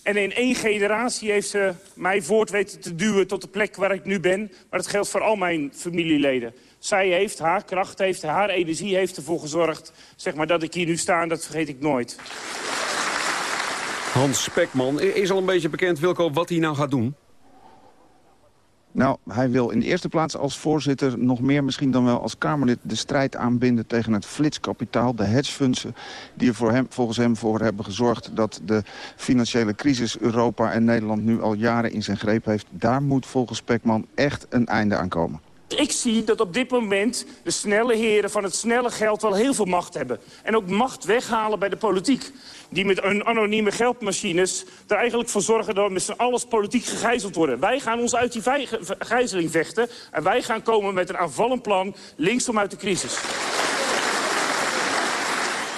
En in één generatie heeft ze mij voort weten te duwen tot de plek waar ik nu ben. Maar dat geldt voor al mijn familieleden. Zij heeft, haar kracht heeft, haar energie heeft ervoor gezorgd... Zeg maar, dat ik hier nu sta en dat vergeet ik nooit. Hans Spekman, is al een beetje bekend, Wilco, wat hij nou gaat doen? Nou, hij wil in de eerste plaats als voorzitter nog meer misschien dan wel als Kamerlid de strijd aanbinden tegen het flitskapitaal, de hedgefundsen, die er voor hem, volgens hem voor hebben gezorgd dat de financiële crisis Europa en Nederland nu al jaren in zijn greep heeft. Daar moet volgens Spekman echt een einde aan komen. Ik zie dat op dit moment de snelle heren van het snelle geld wel heel veel macht hebben. En ook macht weghalen bij de politiek. Die met een anonieme geldmachines er eigenlijk voor zorgen dat we met z'n alles politiek gegijzeld worden. Wij gaan ons uit die gijzeling vechten. En wij gaan komen met een aanvallend plan linksom uit de crisis.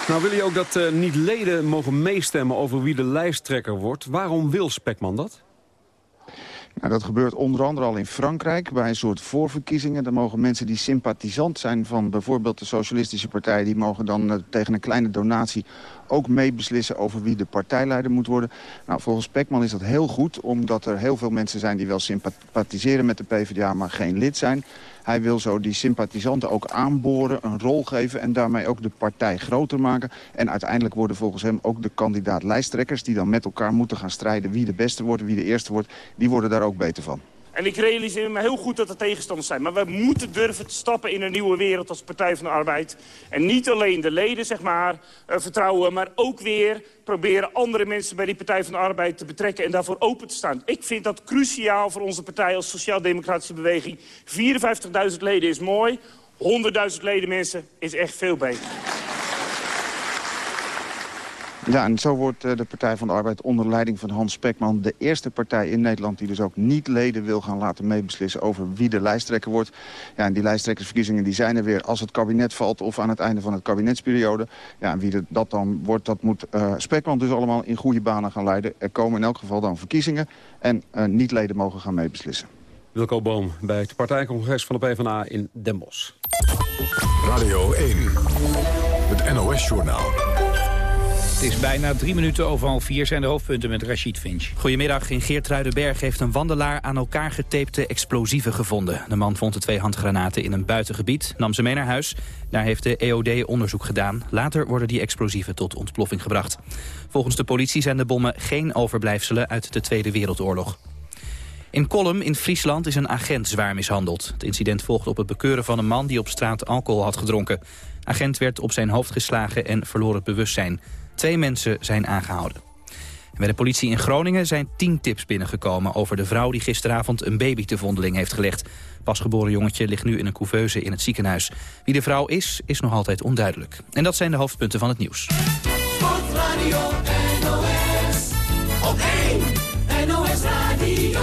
Nou wil je ook dat uh, niet leden mogen meestemmen over wie de lijsttrekker wordt. Waarom wil Spekman dat? Nou, dat gebeurt onder andere al in Frankrijk bij een soort voorverkiezingen. Dan mogen mensen die sympathisant zijn van bijvoorbeeld de Socialistische Partij... die mogen dan uh, tegen een kleine donatie ook meebeslissen over wie de partijleider moet worden. Nou, volgens Pekman is dat heel goed, omdat er heel veel mensen zijn die wel sympathiseren met de PvdA, maar geen lid zijn. Hij wil zo die sympathisanten ook aanboren, een rol geven... en daarmee ook de partij groter maken. En uiteindelijk worden volgens hem ook de kandidaat-lijsttrekkers... die dan met elkaar moeten gaan strijden wie de beste wordt, wie de eerste wordt... die worden daar ook beter van. En ik realiseer me heel goed dat er tegenstanders zijn. Maar we moeten durven te stappen in een nieuwe wereld als Partij van de Arbeid. En niet alleen de leden, zeg maar, uh, vertrouwen... maar ook weer proberen andere mensen bij die Partij van de Arbeid te betrekken... en daarvoor open te staan. Ik vind dat cruciaal voor onze partij als Sociaal-Democratische Beweging. 54.000 leden is mooi. 100.000 leden mensen is echt veel beter. Ja, en zo wordt uh, de Partij van de Arbeid onder leiding van Hans Spekman... de eerste partij in Nederland die dus ook niet leden wil gaan laten meebeslissen... over wie de lijsttrekker wordt. Ja, en die lijsttrekkersverkiezingen die zijn er weer als het kabinet valt... of aan het einde van het kabinetsperiode. Ja, en wie dat dan wordt, dat moet uh, Spekman dus allemaal in goede banen gaan leiden. Er komen in elk geval dan verkiezingen en uh, niet-leden mogen gaan meebeslissen. Wilco Boom bij het partijcongres van de PvdA in Den Bosch. Radio 1, het NOS-journaal. Het is bijna drie minuten over half vier zijn de hoofdpunten met Rachid Finch. Goedemiddag. In Geertruidenberg heeft een wandelaar aan elkaar getapte explosieven gevonden. De man vond de twee handgranaten in een buitengebied, nam ze mee naar huis. Daar heeft de EOD onderzoek gedaan. Later worden die explosieven tot ontploffing gebracht. Volgens de politie zijn de bommen geen overblijfselen uit de Tweede Wereldoorlog. In Kolm in Friesland is een agent zwaar mishandeld. Het incident volgt op het bekeuren van een man die op straat alcohol had gedronken. Agent werd op zijn hoofd geslagen en verloor het bewustzijn. Twee mensen zijn aangehouden. bij de politie in Groningen zijn tien tips binnengekomen... over de vrouw die gisteravond een baby te vondeling heeft gelegd. Pasgeboren jongetje ligt nu in een couveuse in het ziekenhuis. Wie de vrouw is, is nog altijd onduidelijk. En dat zijn de hoofdpunten van het nieuws. Sportradio NOS, op 1 NOS Radio,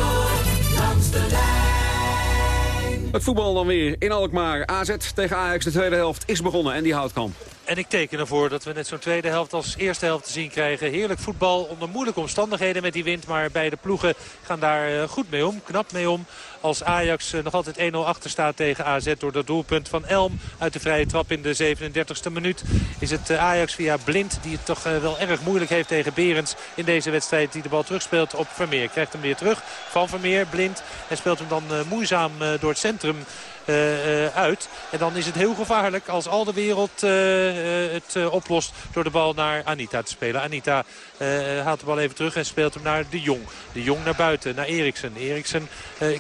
langs de lijn. Het voetbal dan weer in Alkmaar. AZ tegen Ajax, de tweede helft is begonnen en die houdt kamp. En ik teken ervoor dat we net zo'n tweede helft als eerste helft te zien krijgen. Heerlijk voetbal onder moeilijke omstandigheden met die wind. Maar beide ploegen gaan daar eh, goed mee om, knap mee om. Als Ajax eh, nog altijd 1-0 achter staat tegen AZ door dat doelpunt van Elm. Uit de vrije trap in de 37e minuut is het eh, Ajax via Blind. Die het toch wel erg moeilijk heeft tegen Berends in deze wedstrijd. Die de bal terugspeelt op Vermeer. Krijgt hem weer terug van Vermeer, Blind. En speelt hem dan moeizaam door het centrum uit. En dan is het heel gevaarlijk als al de wereld het oplost door de bal naar Anita te spelen. Anita haalt de bal even terug en speelt hem naar De Jong. De Jong naar buiten, naar Eriksen. Eriksen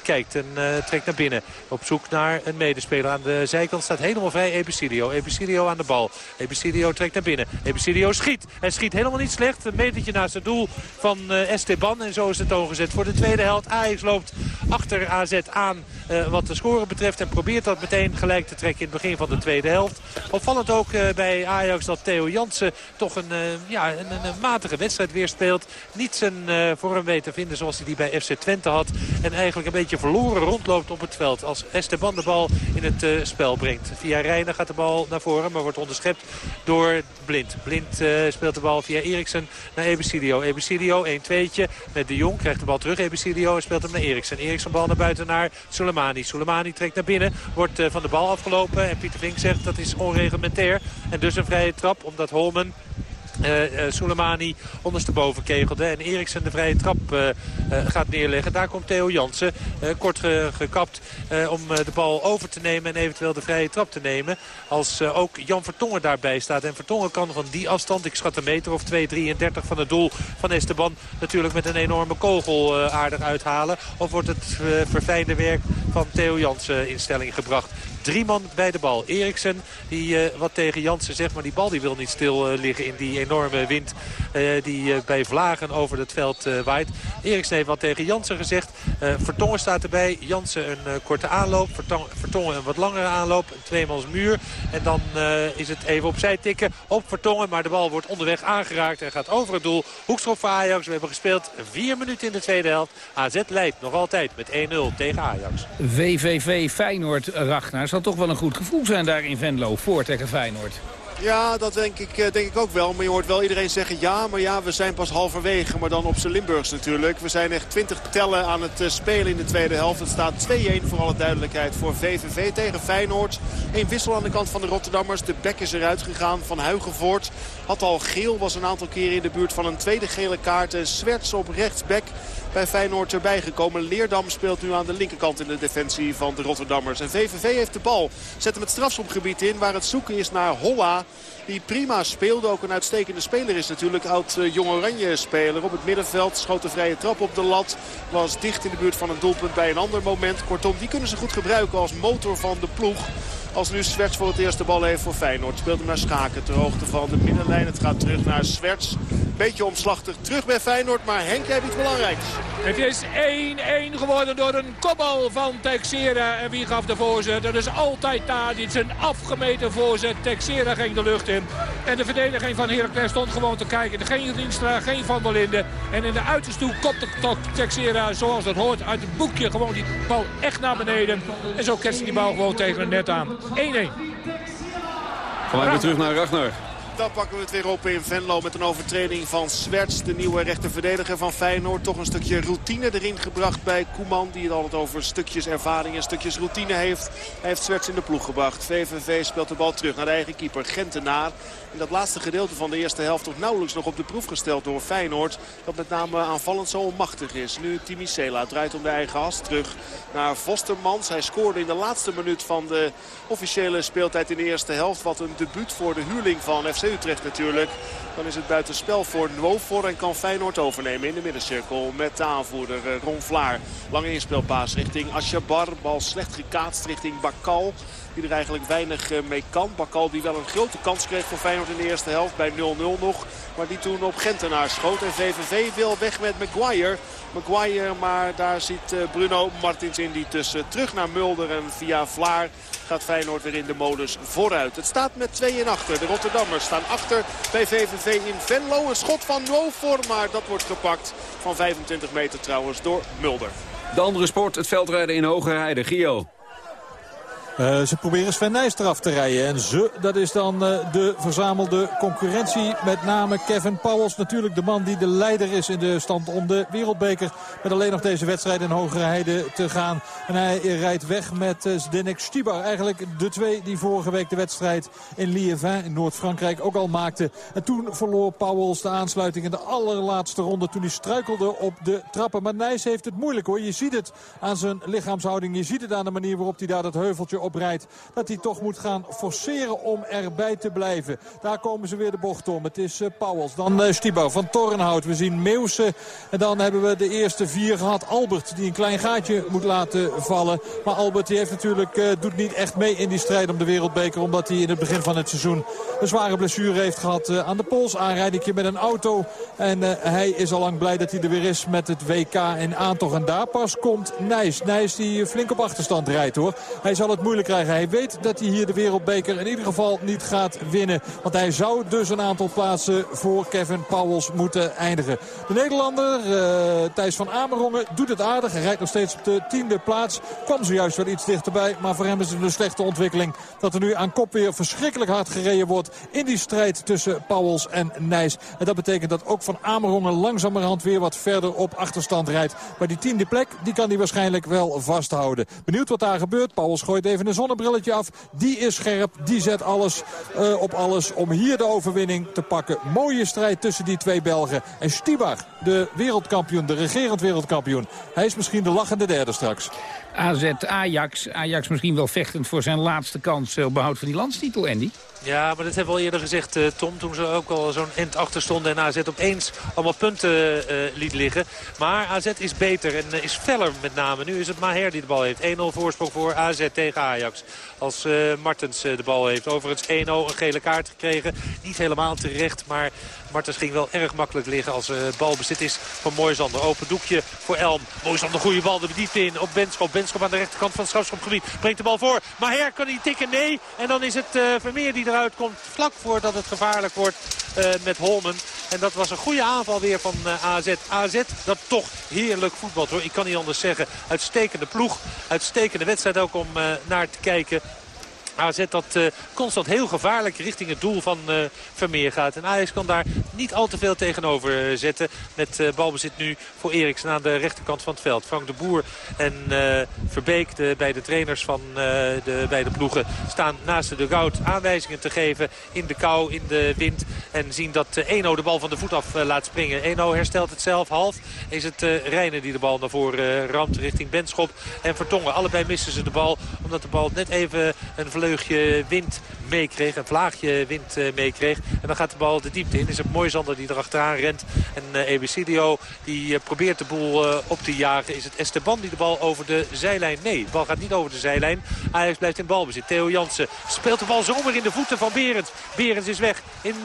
kijkt en trekt naar binnen. Op zoek naar een medespeler. Aan de zijkant staat helemaal vrij Ebicidio. Ebicidio aan de bal. Ebicidio trekt naar binnen. Ebicidio schiet. En schiet helemaal niet slecht. Een metertje naast het doel van Esteban. En zo is het toongezet voor de tweede helft. Ajax loopt achter AZ aan wat de score betreft. Probeert dat meteen gelijk te trekken in het begin van de tweede helft. Opvallend ook uh, bij Ajax dat Theo Jansen toch een, uh, ja, een, een, matige wedstrijd weer speelt. Niet zijn vorm weet te vinden zoals hij die bij FC Twente had. En eigenlijk een beetje verloren rondloopt op het veld. Als Esteban de bal in het spel brengt. Via Reiner gaat de bal naar voren, maar wordt onderschept door Blind. Blind speelt de bal via Eriksen naar Ebicidio. Ebicidio 1-2'tje met de Jong. Krijgt de bal terug. Ebicidio en speelt hem naar Eriksen. Eriksen bal naar buiten naar Soleimani. Soleimani trekt naar binnen. Wordt van de bal afgelopen. En Pieter Vink zegt dat is onreglementair. En dus een vrije trap omdat Holmen Soleimani ondersteboven kegelde. En Eriksen de vrije trap uh, gaat neerleggen. Daar komt Theo Jansen. kort ge gekapt om de bal over te nemen en eventueel de vrije trap te nemen. Als ook Jan Vertongen daarbij staat. En Vertongen kan van die afstand, ik schat een meter of 2,33 van het doel van Esteban... natuurlijk met een enorme kogel aardig uithalen. Of wordt het verfijnde werk van Theo Jansen in stelling gebracht. Drie man bij de bal. Eriksen die uh, wat tegen Jansen zegt. Maar die bal die wil niet stil uh, liggen in die enorme wind. Uh, die bij vlagen over het veld waait. Eriksen heeft wat tegen Jansen gezegd. Vertongen staat erbij. Jansen een korte aanloop. Vertongen een wat langere aanloop. Een tweemans muur. En dan is het even opzij tikken op Vertongen. Maar de bal wordt onderweg aangeraakt en gaat over het doel. Hoekschop voor Ajax. We hebben gespeeld vier minuten in de tweede helft. AZ leidt nog altijd met 1-0 tegen Ajax. VVV Feyenoord Ragnar zal toch wel een goed gevoel zijn daar in Venlo voor tegen Feyenoord. Ja, dat denk ik, eh, denk ik ook wel. Maar je hoort wel iedereen zeggen ja, maar ja, we zijn pas halverwege. Maar dan op zijn Limburgs natuurlijk. We zijn echt 20 tellen aan het eh, spelen in de tweede helft. Het staat 2-1 voor alle duidelijkheid voor VVV tegen Feyenoord. Eén wissel aan de kant van de Rotterdammers. De bek is eruit gegaan van Huigenvoort. Had al geel, was een aantal keren in de buurt van een tweede gele kaart. Swerts op rechtsbek bij Feyenoord erbij gekomen. Leerdam speelt nu aan de linkerkant in de defensie van de Rotterdammers. En VVV heeft de bal. Zet hem het strafschopgebied in waar het zoeken is naar Holla. Die prima speelde. Ook een uitstekende speler is natuurlijk. Oud uh, Jong Oranje speler op het middenveld. Schoot de vrije trap op de lat. Was dicht in de buurt van een doelpunt bij een ander moment. Kortom, die kunnen ze goed gebruiken als motor van de ploeg. Als nu Swerts voor het eerste bal heeft voor Feyenoord. Speelt hem naar Schaken ter hoogte van de middenlijn. Het gaat terug naar Swerts. Beetje omslachtig terug bij Feyenoord. Maar Henk heeft iets belangrijks. Het is 1-1 geworden door een kopbal van Texera. En wie gaf de voorzet? Dat is altijd Tadic. Een afgemeten voorzet. Texera ging de lucht in. En de verdediging van Heracles stond gewoon te kijken. Geen Rienstra, geen Van der Linden. En in de uiterste hoek kopte Texera zoals dat hoort uit het boekje. Gewoon die bal echt naar beneden. En zo ketste die bal gewoon tegen het net aan. 1-1. Gaan we weer terug naar Ragnar. Dan pakken we het weer op in Venlo met een overtreding van Swerts. De nieuwe rechterverdediger van Feyenoord. Toch een stukje routine erin gebracht bij Koeman. Die het altijd over stukjes ervaring en stukjes routine heeft. Hij heeft Swerts in de ploeg gebracht. VVV speelt de bal terug naar de eigen keeper Gentenaar. In dat laatste gedeelte van de eerste helft toch nauwelijks nog op de proef gesteld door Feyenoord. Dat met name aanvallend zo onmachtig is. Nu Timi Sela draait om de eigen as terug naar Vostermans. Hij scoorde in de laatste minuut van de officiële speeltijd in de eerste helft. Wat een debuut voor de huurling van FC Utrecht natuurlijk. Dan is het buitenspel voor Nwofor en kan Feyenoord overnemen in de middencirkel met de aanvoerder eh, Ron Vlaar. Lange inspeelpaas richting Ashabar. Bal slecht gekaatst richting Bakal. Die er eigenlijk weinig eh, mee kan. Bakal die wel een grote kans kreeg voor Feyenoord in de eerste helft. Bij 0-0 nog. Maar die toen op Gentenaar schoot. En VVV wil weg met Maguire. Maguire, maar daar ziet eh, Bruno Martins in die tussen. Terug naar Mulder en via Vlaar gaat Feyenoord weer in de modus vooruit. Het staat met 2 in achter. De Rotterdammers staan achter bij VVV in Venlo. Een schot van Nofor, maar dat wordt gepakt van 25 meter trouwens door Mulder. De andere sport, het veldrijden in Hogerheide. Gio. Uh, ze proberen Sven Nijs eraf te rijden. En ze, dat is dan uh, de verzamelde concurrentie. Met name Kevin Powels. Natuurlijk de man die de leider is in de stand om de wereldbeker. Met alleen nog deze wedstrijd in Hogere Heide te gaan. En hij rijdt weg met uh, Zdenek Stibar. Eigenlijk de twee die vorige week de wedstrijd in Liévin in Noord-Frankrijk ook al maakten. En toen verloor Powels de aansluiting in de allerlaatste ronde. Toen hij struikelde op de trappen. Maar Nijs heeft het moeilijk hoor. Je ziet het aan zijn lichaamshouding. Je ziet het aan de manier waarop hij daar dat heuveltje oprijdt. Dat hij toch moet gaan forceren om erbij te blijven. Daar komen ze weer de bocht om. Het is uh, Pauwels. Dan uh, van Torrenhout. We zien Meeuwse. En dan hebben we de eerste vier gehad. Albert die een klein gaatje moet laten vallen. Maar Albert die heeft natuurlijk, uh, doet niet echt mee in die strijd om de wereldbeker. Omdat hij in het begin van het seizoen een zware blessure heeft gehad aan de pols. Aanrijdingje met een auto. En hij is al lang blij dat hij er weer is met het WK in aantocht. En daar pas komt Nijs. Nijs die flink op achterstand rijdt hoor. Hij zal het moeilijk krijgen. Hij weet dat hij hier de wereldbeker in ieder geval niet gaat winnen. Want hij zou dus een aantal plaatsen voor Kevin Powels moeten eindigen. De Nederlander uh, Thijs van Amerongen doet het aardig. Hij rijdt nog steeds op de tiende plaats. Kwam zojuist wel iets dichterbij. Maar voor hem is het een slechte ontwikkeling. Dat er nu aan kop weer verschrikkelijk hard gereden wordt. In die strijd tussen Powels en Nijs. En dat betekent dat ook van Amerongen langzamerhand weer wat verder op achterstand rijdt. Maar die tiende plek die kan hij waarschijnlijk wel vasthouden. Benieuwd wat daar gebeurt. Pauwels gooit even een zonnebrilletje af. Die is scherp. Die zet alles uh, op alles om hier de overwinning te pakken. Mooie strijd tussen die twee Belgen. En Stibar, de wereldkampioen, de regerend wereldkampioen. Hij is misschien de lachende derde straks. AZ Ajax. Ajax misschien wel vechtend voor zijn laatste kans op behoud van die landstitel, Andy. Ja, maar dat hebben we al eerder gezegd, uh, Tom. Toen ze ook al zo'n end achter stonden en AZ opeens allemaal punten uh, liet liggen. Maar AZ is beter en is feller met name. Nu is het Maher die de bal heeft. 1-0 voorsprong voor AZ tegen Ajax. Als Martens de bal heeft. Overigens 1-0 een gele kaart gekregen. Niet helemaal terecht, maar Martens ging wel erg makkelijk liggen als uh, balbezit is van Mooisander. Open doekje voor Elm. Mooisander goede bal de diepte in op Benschop. Benschop aan de rechterkant van het strafschopgebied. Brengt de bal voor. Maar Her kan hij tikken? Nee. En dan is het uh, Vermeer die eruit komt vlak voordat het gevaarlijk wordt uh, met Holmen. En dat was een goede aanval weer van AZ. AZ dat toch heerlijk voetbalt hoor. Ik kan niet anders zeggen. Uitstekende ploeg. Uitstekende wedstrijd ook om naar te kijken. AZ dat uh, constant heel gevaarlijk richting het doel van uh, Vermeer gaat. En Ajax kan daar niet al te veel tegenover zetten. Met balbezit nu voor Eriksen aan de rechterkant van het veld. Frank de Boer en Verbeek, de beide trainers van de beide ploegen... staan naast de dugout aanwijzingen te geven in de kou, in de wind. En zien dat Eno de bal van de voet af laat springen. Eno herstelt het zelf half. Is het Reine die de bal naar voren ramt richting Benschop en Vertongen. Allebei missen ze de bal omdat de bal net even een wind meekreeg. Een vlaagje wind uh, meekreeg. En dan gaat de bal de diepte in. Is het Moisander die erachteraan rent. En uh, Ebicidio die uh, probeert de boel op te jagen. Is het Esteban die de bal over de zijlijn... Nee, de bal gaat niet over de zijlijn. Ajax blijft in balbezit. Theo Jansen speelt de bal zomaar in de voeten van Berends. Berends is weg in,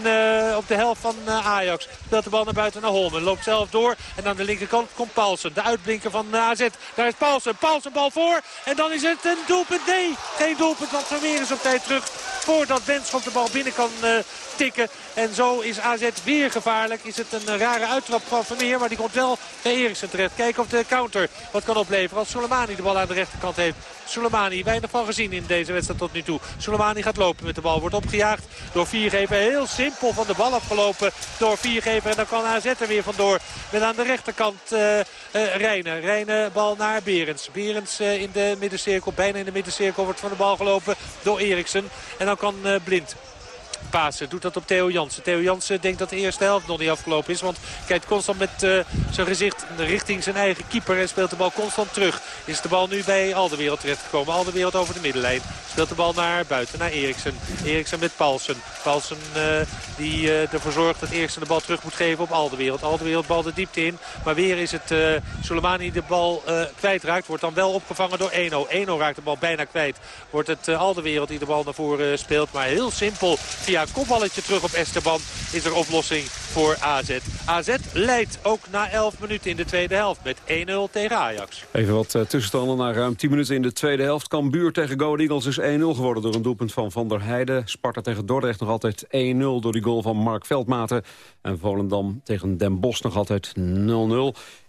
op de helft van Ajax. Speelt de bal naar buiten naar Holmen. Loopt zelf door. En aan de linkerkant komt Paulsen. De uitblinker van AZ. Daar is Paulsen. Paulsen bal voor. En dan is het een doelpunt. Nee, geen doelpunt. Want Vermeer is op tijd terug voordat Benschop de bal binnen kan uh, tikken. En zo is AZ weer gevaarlijk. Is het een rare uittrap van Vermeer. Maar die komt wel bij Eriksen terecht. Kijken of de counter wat kan opleveren. Als Soleimani de bal aan de rechterkant heeft. Soleimani, weinig van gezien in deze wedstrijd tot nu toe. Soleimani gaat lopen met de bal. Wordt opgejaagd door Viergever. Heel simpel van de bal afgelopen door Viergever. En dan kan AZ er weer vandoor. Met aan de rechterkant uh, uh, Rijnen. Rijnen bal naar Berends. Berends uh, in de middencirkel. Bijna in de middencirkel wordt van de bal gelopen door Eriksen. En dan kan Blind Pasen doet dat op Theo Jansen. Theo Jansen denkt dat de eerste helft nog niet afgelopen is. Want kijkt constant met uh, zijn gezicht richting zijn eigen keeper. En speelt de bal constant terug. Is de bal nu bij Alderwereld terechtgekomen. Alderwereld over de middenlijn. Speelt de bal naar buiten, naar Eriksen. Eriksen met Paulsen. Paulsen uh, die uh, ervoor zorgt dat Eriksen de bal terug moet geven op Alderwereld. Alderwereld bal de diepte in. Maar weer is het uh, Soleimani de bal kwijtraakt. Wordt dan wel opgevangen door Eno. Eno raakt de bal bijna kwijt. Wordt het Alderwereld die de bal naar voren speelt. Maar heel simpel via een kopballetje terug op Esteban is er oplossing voor AZ. AZ leidt ook na 11 minuten in de tweede helft met 1-0 tegen Ajax. Even wat uh, tussenstanden na ruim 10 minuten in de tweede helft. Cambuur tegen Go Eagles is 1-0 geworden door een doelpunt van Van der Heijden. Sparta tegen Dordrecht nog altijd 1-0 door die goal van Mark Veldmaten. En Volendam tegen Den Bosch nog altijd 0-0.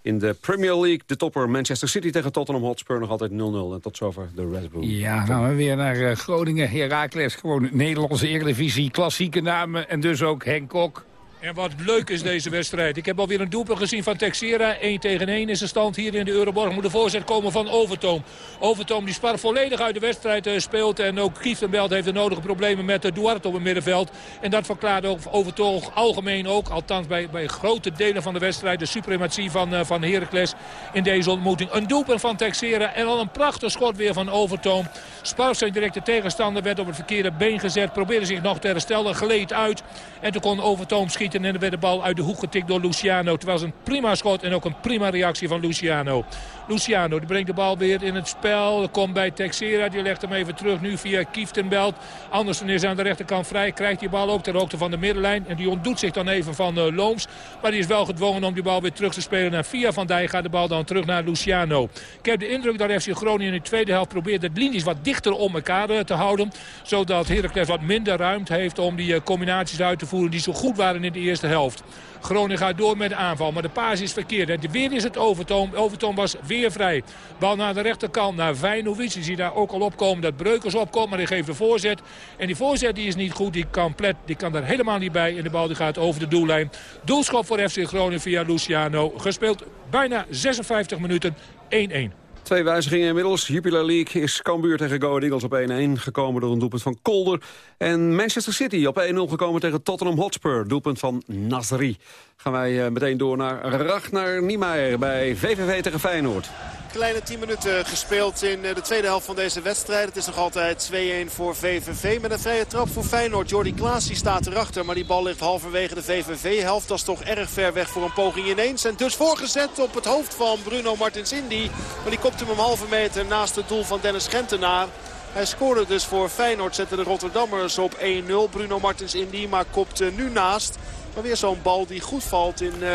In de Premier League, de topper Manchester City tegen Tottenham Hotspur nog altijd 0-0. En tot zover de Red Bull. Ja, nou we weer naar uh, Groningen, Heracles. Gewoon Nederlandse Eredivisie, klassieke namen. En dus ook Henk Kok. En wat leuk is deze wedstrijd. Ik heb alweer een doelpunt gezien van Texera. 1 tegen 1 is de stand hier in de Euroborg. Moet de voorzet komen van Overtoom. Overtoom die Spar volledig uit de wedstrijd uh, speelt. En ook Kieftenbelt heeft de nodige problemen met uh, Duarte op het middenveld. En dat verklaart ook Overtoom algemeen ook. Althans bij, bij grote delen van de wedstrijd. De suprematie van, uh, van Heracles in deze ontmoeting. Een doelpunt van Texera. En al een prachtig schot weer van Overtoom. Spar zijn directe tegenstander werd op het verkeerde been gezet. Probeerde zich nog te herstellen. Gleed uit. En toen kon Overtoom schieten. En dan werd de bal uit de hoek getikt door Luciano. Het was een prima schot en ook een prima reactie van Luciano. Luciano die brengt de bal weer in het spel. Komt bij Texera. Die legt hem even terug nu via Kieftenbelt. Andersen is aan de rechterkant vrij. Krijgt die bal ook ter hoogte van de middenlijn. En die ontdoet zich dan even van uh, Looms. Maar die is wel gedwongen om die bal weer terug te spelen. En via Van Dijk gaat de bal dan terug naar Luciano. Ik heb de indruk dat FC Groningen in de tweede helft probeert de linies wat dichter om elkaar uh, te houden. Zodat Heracles wat minder ruimte heeft om die uh, combinaties uit te voeren die zo goed waren in de eerste helft. Groningen gaat door met de aanval, maar de paas is verkeerd. En weer is het Overtoom. Overtoom was weer vrij. Bal naar de rechterkant, naar Vijnovic. Die ziet daar ook al opkomen dat Breukers opkomt, maar die geeft de voorzet. En die voorzet die is niet goed, die kan plet, die kan daar helemaal niet bij. En de bal die gaat over de doellijn. Doelschop voor FC Groningen via Luciano. Gespeeld bijna 56 minuten 1-1. Twee wijzigingen inmiddels. Jupiler League is Cambuur tegen Go Eagles op 1-1. Gekomen door een doelpunt van Kolder. En Manchester City op 1-0 gekomen tegen Tottenham Hotspur. Doelpunt van Nasri. Gaan wij meteen door naar Ragnar Niemeyer bij VVV tegen Feyenoord. Kleine 10 minuten gespeeld in de tweede helft van deze wedstrijd. Het is nog altijd 2-1 voor VVV. Met een vrije trap voor Feyenoord. Jordi Klaas staat erachter. Maar die bal ligt halverwege de VVV-helft. Dat is toch erg ver weg voor een poging ineens. En dus voorgezet op het hoofd van Bruno Martins Indy. Maar die kopt hem halve meter naast het doel van Dennis Gentenaar. Hij scoorde dus voor Feyenoord. Zetten de Rotterdammers op 1-0. Bruno Martins Indy maar kopt nu naast. Maar weer zo'n bal die goed valt in... Uh,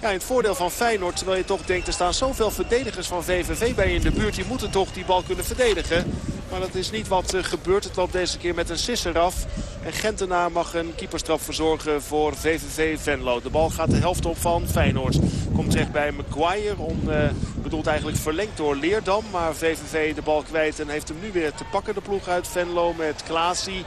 ja, in het voordeel van Feyenoord. Terwijl je toch denkt, er staan zoveel verdedigers van VVV bij in de buurt. Die moeten toch die bal kunnen verdedigen. Maar dat is niet wat uh, gebeurt. Het loopt deze keer met een sisser af. En Gentenaar mag een keeperstraf verzorgen voor VVV Venlo. De bal gaat de helft op van Feyenoord. Komt terecht bij Maguire. On, uh, bedoelt eigenlijk verlengd door Leerdam. Maar VVV de bal kwijt en heeft hem nu weer te pakken. De ploeg uit Venlo met Klaasie.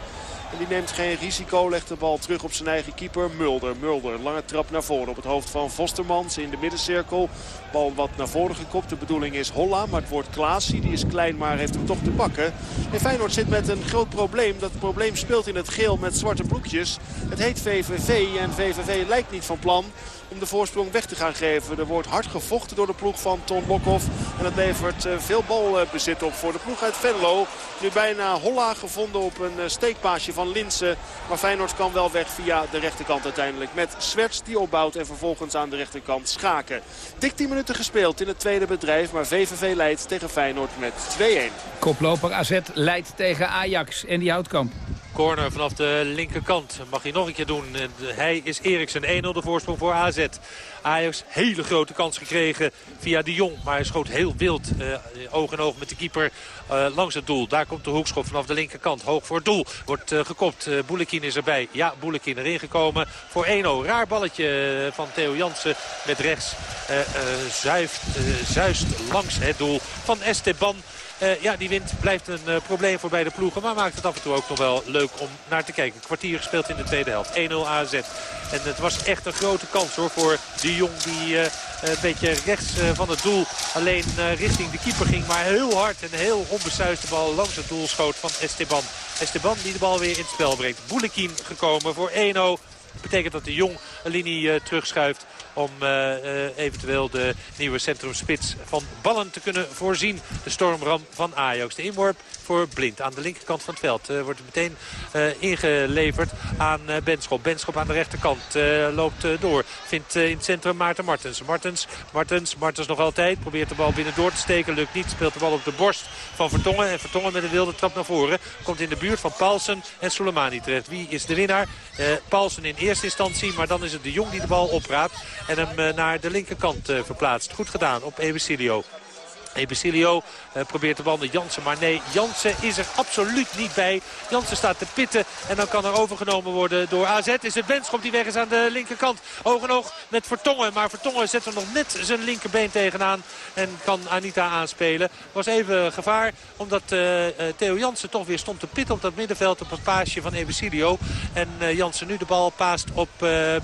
En die neemt geen risico, legt de bal terug op zijn eigen keeper Mulder. Mulder, lange trap naar voren op het hoofd van Vostermans in de middencirkel. Bal wat naar voren gekopt. De bedoeling is Holla, maar het wordt Klaasie. Die is klein, maar heeft hem toch te pakken. En Feyenoord zit met een groot probleem. Dat probleem speelt in het geel met zwarte broekjes. Het heet VVV en VVV lijkt niet van plan om de voorsprong weg te gaan geven. Er wordt hard gevochten door de ploeg van Ton Lokhoff. En dat levert veel balbezit op voor de ploeg uit Venlo. Nu bijna Holla gevonden op een steekpaasje van Linsen. Maar Feyenoord kan wel weg via de rechterkant uiteindelijk. Met Swerts die opbouwt en vervolgens aan de rechterkant schaken. Dik 10 minuten gespeeld in het tweede bedrijf. Maar VVV leidt tegen Feyenoord met 2-1. Koploper AZ leidt tegen Ajax en die Houtkamp. Corner vanaf de linkerkant. Mag hij nog een keer doen. Hij is Eriksen. 1-0 de voorsprong voor AZ. Ajax hele grote kans gekregen via de Jong. Maar hij schoot heel wild. Uh, oog in oog met de keeper uh, langs het doel. Daar komt de hoekschop vanaf de linkerkant. Hoog voor het doel. Wordt uh, gekopt. Uh, Boulekin is erbij. Ja, Boulekin erin gekomen voor 1-0. Raar balletje van Theo Jansen met rechts. zuift, zuist langs het doel van Esteban. Uh, ja, die wind blijft een uh, probleem voor beide ploegen. Maar maakt het af en toe ook nog wel leuk om naar te kijken. Kwartier gespeeld in de tweede helft. 1-0 AZ. En het was echt een grote kans hoor voor de Jong die uh, een beetje rechts van het doel alleen richting de keeper ging. Maar heel hard en heel onbesuisd de bal langs het doel schoot van Esteban. Esteban die de bal weer in het spel brengt. Boulekin gekomen voor 1-0. Dat betekent dat de Jong een linie terugschuift om uh, uh, eventueel de nieuwe centrumspits van ballen te kunnen voorzien. De stormram van Ajax. De inworp voor Blind aan de linkerkant van het veld. Uh, wordt meteen ingeleverd aan Benschop. Benschop aan de rechterkant loopt door. Vindt in het centrum Maarten Martens. Martens, Martens, Martens nog altijd. Probeert de bal binnen door te steken. Lukt niet. Speelt de bal op de borst van Vertongen. En Vertongen met een wilde trap naar voren. Komt in de buurt van Paulsen en Soleimani terecht. Wie is de winnaar? Paulsen in eerste instantie. Maar dan is het de Jong die de bal opraapt. En hem naar de linkerkant verplaatst. Goed gedaan op Ebesilio. Ebesilio uh, probeert de bal Jansen. Maar nee, Jansen is er absoluut niet bij. Jansen staat te pitten. En dan kan er overgenomen worden door AZ. Is het Benschop die weg is aan de linkerkant. Oog en oog met Vertongen. Maar Vertongen zet er nog net zijn linkerbeen tegenaan. En kan Anita aanspelen. Was even gevaar. Omdat uh, Theo Jansen toch weer stond te pitten op dat middenveld. Op een paasje van Ebesilio. En uh, Jansen nu de bal paast op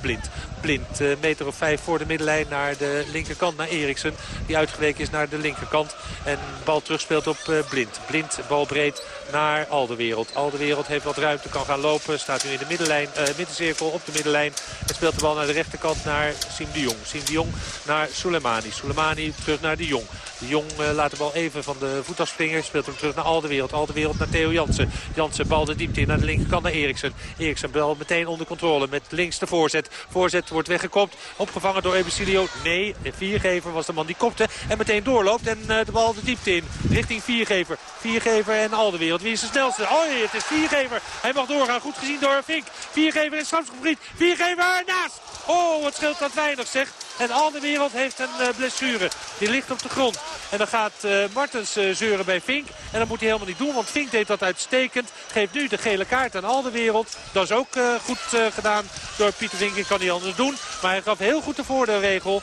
Blind. Blind, meter of vijf voor de middenlijn naar de linkerkant. Naar Eriksen. Die uitgeweken is naar de linkerkant. En bal terugspeelt op uh, Blind. Blind, bal breed naar Alderwereld. Alderwereld heeft wat ruimte, kan gaan lopen. Staat nu in de middenlijn, uh, middencirkel op de middenlijn. En speelt de bal naar de rechterkant naar Sim de Jong. Sim de Jong naar Soleimani. Soleimani terug naar de Jong. De Jong uh, laat de bal even van de voet afspringen. Speelt hem terug naar Alderwereld. Alderwereld naar Theo Jansen. Jansen bal de diepte in naar de linkerkant naar Eriksen. Eriksen bal meteen onder controle met links de voorzet. Voorzet wordt weggekopt. Opgevangen door Ebesilio. Nee, de viergever was de man die kopte. En meteen doorloopt. En de bal de diepte in. Richting viergever. Viergever en Alderwereld. Wie is de snelste? Oh, het is viergever. Hij mag doorgaan. Goed gezien door Fink. Viergever in strafgebied. Viergever naast. Oh, wat scheelt dat weinig zeg. En Alderwereld heeft een uh, blessure. Die ligt op de grond. En dan gaat uh, Martens zeuren bij Fink. En dat moet hij helemaal niet doen. Want Fink deed dat uitstekend. Geeft nu de gele kaart aan Alderwereld. Dat is ook goed gedaan door Pieter Vink. Ik kan niet anders doen. Maar hij gaf heel goed de voordeelregel.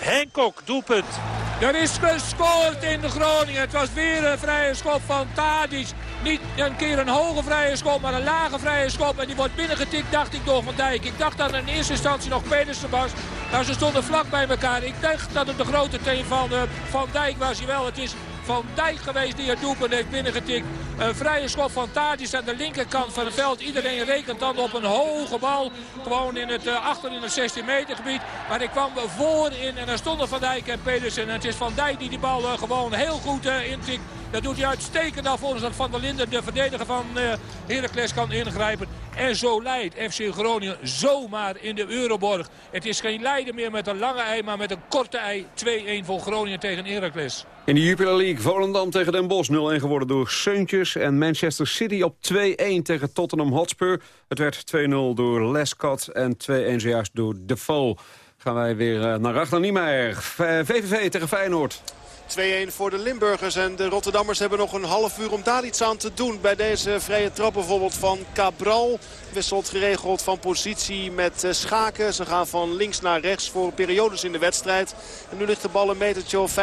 Henk Kok, doelpunt. Er is gescoord in de Groningen. Het was weer een vrije schop van Tadic. Niet een keer een hoge vrije schop, maar een lage vrije schop. En die wordt binnengetikt, dacht ik, door Van Dijk. Ik dacht dat in eerste instantie nog Pedersen was. Maar ze stonden vlak bij elkaar. Ik dacht dat het de grote teen van uh, Van Dijk was. Jawel, het is van Dijk geweest die het doelpunt heeft binnengetikt. Een vrije schop van Tadic aan de linkerkant van het veld. Iedereen rekent dan op een hoge bal. Gewoon in het, uh, achter in het 16 meter gebied. Maar ik kwam voorin en er stonden Van Dijk en Pedersen. En het is Van Dijk die die bal uh, gewoon heel goed uh, intikt. Dat doet hij uitstekend alvorens dat Van der Linden, de verdediger van uh, Heracles, kan ingrijpen. En zo leidt FC Groningen zomaar in de Euroborg. Het is geen Leiden meer met een lange ei, maar met een korte ei. 2-1 voor Groningen tegen Heracles. In de Jupiler League Volendam tegen Den Bosch 0-1 geworden door Seuntjes. En Manchester City op 2-1 tegen Tottenham Hotspur. Het werd 2-0 door Lescott en 2-1 zojuist door Defoe. Gaan wij weer uh, naar Ragnar Niemeyer. VVV tegen Feyenoord. 2-1 voor de Limburgers. En de Rotterdammers hebben nog een half uur om daar iets aan te doen. Bij deze vrije trap bijvoorbeeld van Cabral. Wisselt geregeld van positie met Schaken. Ze gaan van links naar rechts voor periodes in de wedstrijd. En nu ligt de bal een metertje of 5-6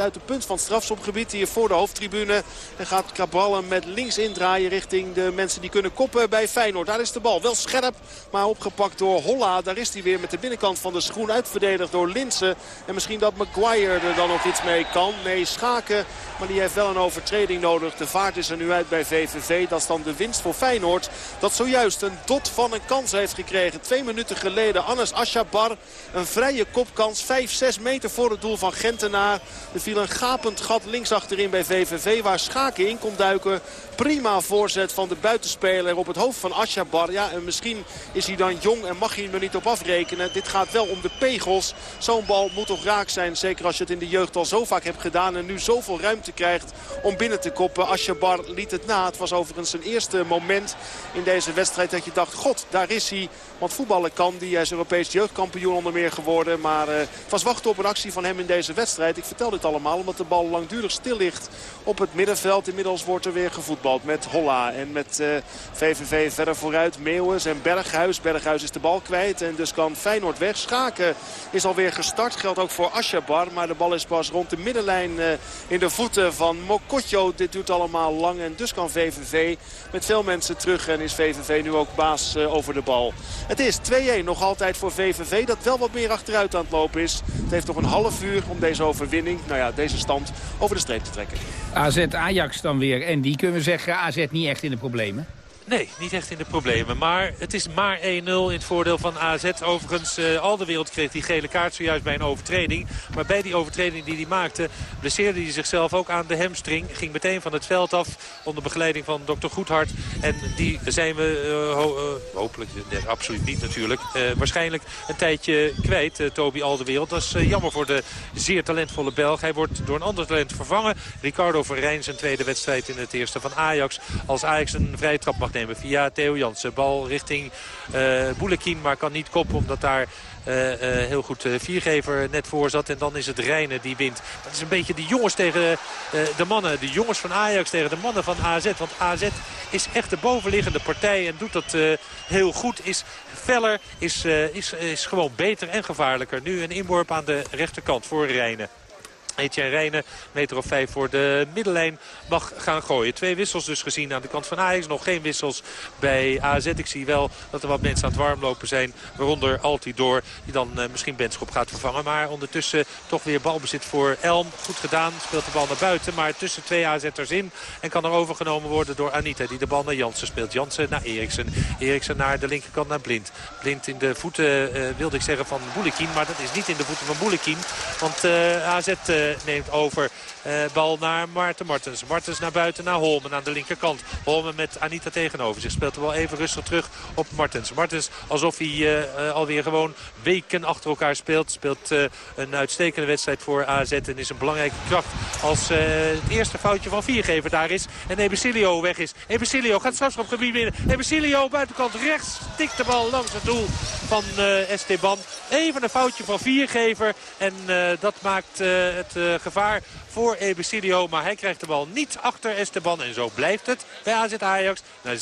uit de punt van het strafschopgebied. Hier voor de hoofdtribune. En gaat Cabral hem met links indraaien richting de mensen die kunnen koppen bij Feyenoord. Daar is de bal wel scherp, maar opgepakt door Holla. Daar is hij weer met de binnenkant van de schoen uitverdedigd door Linsen. En misschien dat Maguire er dan nog iets mee kan. Nee, Schaken. Maar die heeft wel een overtreding nodig. De vaart is er nu uit bij VVV. Dat is dan de winst voor Feyenoord. Dat zojuist een dot van een kans heeft gekregen. Twee minuten geleden Anas Ashabar. Een vrije kopkans. 5-6 meter voor het doel van Gentenaar. Er viel een gapend gat links achterin bij VVV. Waar Schaken in komt duiken. Prima voorzet van de buitenspeler op het hoofd van Ashabar. Ja, en misschien is hij dan jong en mag hij er niet op afrekenen. Dit gaat wel om de pegels. Zo'n bal moet toch raak zijn. Zeker als je het in de jeugd al zo vaak hebt gedaan. En nu zoveel ruimte krijgt om binnen te koppen. Ashabar liet het na. Het was overigens zijn eerste moment in deze wedstrijd dat je dacht... God, daar is hij. Want voetballen kan die. Hij is Europees jeugdkampioen onder meer geworden. Maar uh, was wachten op een actie van hem in deze wedstrijd. Ik vertel dit allemaal omdat de bal langdurig stil ligt op het middenveld. Inmiddels wordt er weer gevoetbald met Holla. En met VVV verder vooruit. Meeuwens en Berghuis. Berghuis is de bal kwijt. En dus kan Feyenoord weg. Schaken is alweer gestart. Geldt ook voor Ashabar. Maar de bal is pas rond de middenlijn uh, in de voeten van Mokotjo. Dit doet allemaal lang. En dus kan VVV met veel mensen terug. En is VVV nu ook baas uh, over de bal. Het is 2-1 nog altijd voor VVV. Dat wel wat meer achteruit aan het lopen is. Het heeft nog een half uur om deze overwinning, nou ja, deze stand over de streep te trekken. AZ Ajax dan weer. En die kunnen we zeggen, AZ niet echt in de problemen. Nee, niet echt in de problemen. Maar het is maar 1-0 in het voordeel van AZ. Overigens, uh, kreeg die gele kaart zojuist bij een overtreding. Maar bij die overtreding die hij maakte, blesseerde hij zichzelf ook aan de hamstring. Ging meteen van het veld af onder begeleiding van dokter Goedhart. En die zijn we ho uh, hopelijk, nee, absoluut niet natuurlijk, waarschijnlijk een tijdje kwijt. Toby Alderwereld. Dat is jammer voor de zeer talentvolle Belg. Hij wordt door een ander talent vervangen. Ricardo Verijn zijn tweede wedstrijd in het eerste van Ajax. Als Ajax een vrije trap mag nemen via Theo Jansen. Bal richting uh, Boulekien, maar kan niet koppen omdat daar uh, uh, heel goed viergever net voor zat. En dan is het Rijnen die wint. Dat is een beetje de jongens tegen de mannen. De jongens van Ajax tegen de mannen van AZ. Want AZ is echt de bovenliggende partij en doet dat heel goed. Is feller, is, is, is gewoon beter en gevaarlijker. Nu een inworp aan de rechterkant voor Rijnen. Etienne Rijnen, meter of vijf voor de middenlijn, mag gaan gooien. Twee wissels dus gezien aan de kant van Ajax. Nog geen wissels bij AZ. Ik zie wel dat er wat mensen aan het warmlopen zijn. Waaronder Altidor, die dan uh, misschien Benschop gaat vervangen. Maar ondertussen toch weer balbezit voor Elm. Goed gedaan, speelt de bal naar buiten. Maar tussen twee AZ'ers in. En kan er overgenomen worden door Anita, die de bal naar Jansen speelt. Jansen naar Eriksen. Eriksen naar de linkerkant naar Blind. Blind in de voeten, uh, wilde ik zeggen, van Boulekin. Maar dat is niet in de voeten van Boulekin. Want uh, AZ neemt over. Uh, bal naar Maarten Martens. Martens naar buiten naar Holmen aan de linkerkant. Holmen met Anita tegenover zich. Speelt er wel even rustig terug op Martens. Martens alsof hij uh, alweer gewoon weken achter elkaar speelt. Speelt een uitstekende wedstrijd voor AZ. En is een belangrijke kracht als het eerste foutje van Viergever daar is. En Ebesilio weg is. Ebesilio gaat straks op gebied binnen. Ebesilio buitenkant rechts. Tikt de bal langs het doel van Esteban. Even een foutje van Viergever. En dat maakt het gevaar voor Ebesilio. Maar hij krijgt de bal niet achter Esteban. En zo blijft het bij AZ Ajax. Na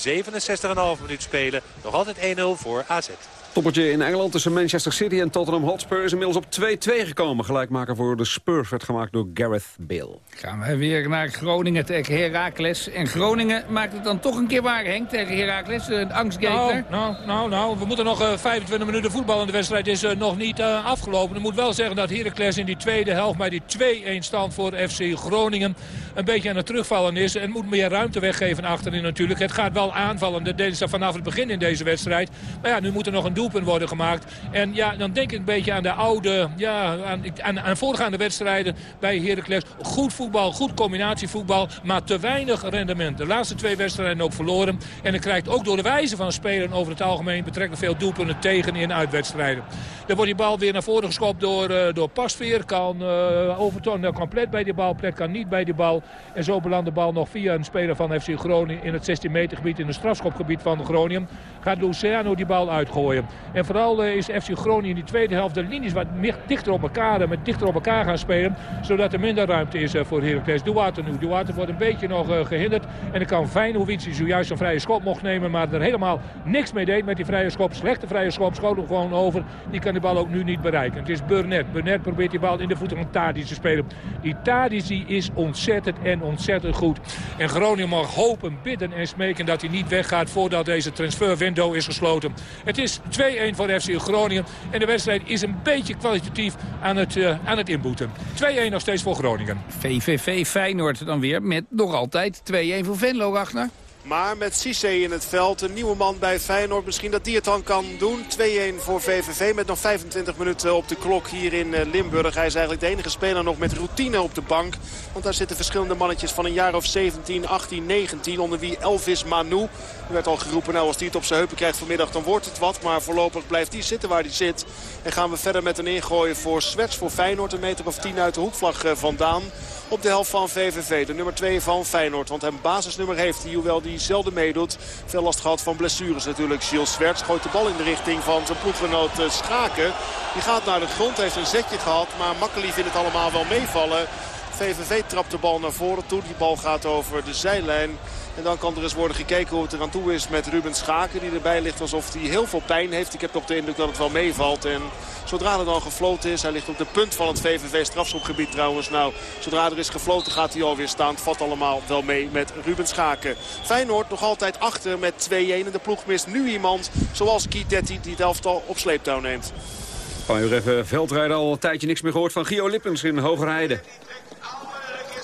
67,5 minuut spelen nog altijd 1-0 voor AZ. Toppertje in Engeland tussen Manchester City en Tottenham Hotspur is inmiddels op 2-2 gekomen. Gelijkmaker voor de Spurs werd gemaakt door Gareth Bale. Gaan we weer naar Groningen tegen Heracles. En Groningen maakt het dan toch een keer waar, Henk, tegen Heracles. Een angstgever. Nou, nou, nou, nou, we moeten nog uh, 25 minuten voetballen. De wedstrijd is uh, nog niet uh, afgelopen. Ik moet wel zeggen dat Heracles in die tweede helft bij die 2-1 stand voor FC Groningen een beetje aan het terugvallen is. En moet meer ruimte weggeven achterin natuurlijk. Het gaat wel aanvallen. Dat deden ze vanaf het begin in deze wedstrijd. Maar ja, nu moet er nog een doelpunt worden gemaakt. En ja, dan denk ik een beetje aan de oude, ja, aan, aan, aan voorgaande wedstrijden bij Heracles. Goed voetbal, goed combinatievoetbal, maar te weinig rendement. De laatste twee wedstrijden ook verloren. En dan krijgt ook door de wijze van spelen over het algemeen betrekkelijk veel doelpunten tegen in uitwedstrijden. Dan wordt die bal weer naar voren geschopt door, uh, door Pasveer. Kan uh, Overton compleet bij die bal, Plet kan niet bij die bal. En zo belandt de bal nog via een speler van FC Groningen in het 16 meter gebied, in het strafschopgebied van Groningen. Gaat Luciano die bal uitgooien. En vooral uh, is FC Groningen in die tweede helft de linies wat meer dichter op elkaar, met dichter op elkaar gaan spelen. Zodat er minder ruimte is voor Heracles. Duarte nu. Duarte wordt een beetje nog gehinderd. En dan kan Feyenoord die zojuist een vrije schop mocht nemen, maar er helemaal niks mee deed met die vrije schop. Slechte vrije schop, schoot hem gewoon over. Die kan de bal ook nu niet bereiken. Het is Burnett. Burnett probeert die bal in de voeten van Tadic te spelen. Die Tadic is ontzettend en ontzettend goed. En Groningen mag hopen, bidden en smeken dat hij niet weggaat voordat deze transferwindow is gesloten. Het is 2-1 voor FC Groningen. En de wedstrijd is een beetje kwalitatief aan het, uh, aan het inboeten. 2-1 nog steeds voor Groningen. VVV Feyenoord dan weer met nog altijd 2-1 voor Venlo, Wagner. Maar met Cissé in het veld, een nieuwe man bij Feyenoord. Misschien dat die het dan kan doen. 2-1 voor VVV met nog 25 minuten op de klok hier in eh, Limburg. Hij is eigenlijk de enige speler nog met routine op de bank. Want daar zitten verschillende mannetjes van een jaar of 17, 18, 19. Onder wie Elvis Manu. Er werd al geroepen, nou als hij het op zijn heupen krijgt vanmiddag dan wordt het wat. Maar voorlopig blijft hij zitten waar hij zit. En gaan we verder met een ingooien voor Swets voor Feyenoord. Een meter of 10 uit de hoekvlag eh, vandaan. Op de helft van VVV, de nummer 2 van Feyenoord. Want een basisnummer heeft hij, hoewel hij zelden meedoet. Veel last gehad van blessures natuurlijk. Gilles Swerts gooit de bal in de richting van zijn ploeggenoot eh, Schaken. Die gaat naar de grond, heeft een zetje gehad. Maar Makkeli vindt het allemaal wel meevallen. VVV trapt de bal naar voren toe. Die bal gaat over de zijlijn. En dan kan er eens worden gekeken hoe het er aan toe is met Ruben Schaken. Die erbij ligt alsof hij heel veel pijn heeft. Ik heb toch de indruk dat het wel meevalt. En zodra er dan gefloten is, hij ligt op de punt van het VVV strafschopgebied trouwens. Nou, zodra er is gefloten gaat hij alweer staan. Het valt allemaal wel mee met Ruben Schaken. Feyenoord nog altijd achter met 2-1. En de ploeg mist nu iemand zoals Kietetti die het elftal op sleeptouw neemt. Van even veldrijden al een tijdje niks meer gehoord van Gio Lippens in Hogerheide.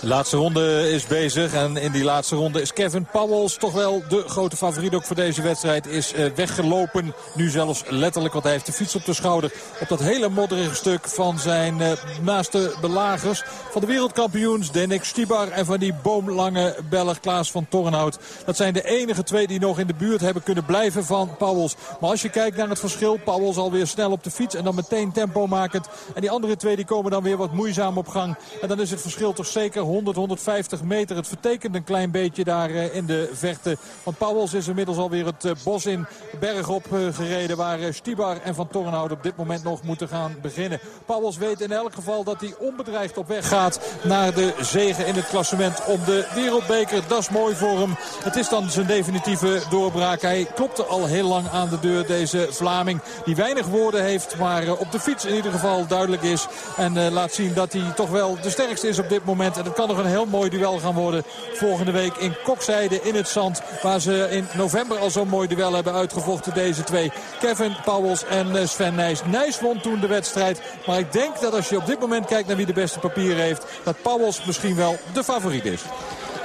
De laatste ronde is bezig en in die laatste ronde is Kevin Powels toch wel de grote favoriet ook voor deze wedstrijd. Is uh, weggelopen, nu zelfs letterlijk, want hij heeft de fiets op de schouder. Op dat hele modderige stuk van zijn uh, naaste belagers. Van de wereldkampioens Denik Stibar en van die boomlange Belg Klaas van Tornhout. Dat zijn de enige twee die nog in de buurt hebben kunnen blijven van Powels. Maar als je kijkt naar het verschil, Powels alweer snel op de fiets en dan meteen tempo makend. En die andere twee die komen dan weer wat moeizaam op gang. En dan is het verschil toch zeker 100, 150 meter. Het vertekent een klein beetje daar in de vechten. Want Pauwels is inmiddels alweer het bos in berg op gereden. Waar Stibar en Van Tornhout op dit moment nog moeten gaan beginnen. Pauwels weet in elk geval dat hij onbedreigd op weg gaat naar de zegen in het klassement om de wereldbeker. Dat is mooi voor hem. Het is dan zijn definitieve doorbraak. Hij klopte al heel lang aan de deur, deze Vlaming. Die weinig woorden heeft, maar eh, op de fiets in ieder geval duidelijk is. En laat zien dat hij toch wel de sterkste is op dit moment. En kan nog een heel mooi duel gaan worden volgende week in Kokzijde in het zand. Waar ze in november al zo'n mooi duel hebben uitgevochten, deze twee. Kevin Powels en eh, Sven Nijs. Nijs won toen de wedstrijd. Maar ik denk dat als je op dit moment kijkt naar wie de beste papieren heeft... dat Powels misschien wel de favoriet is.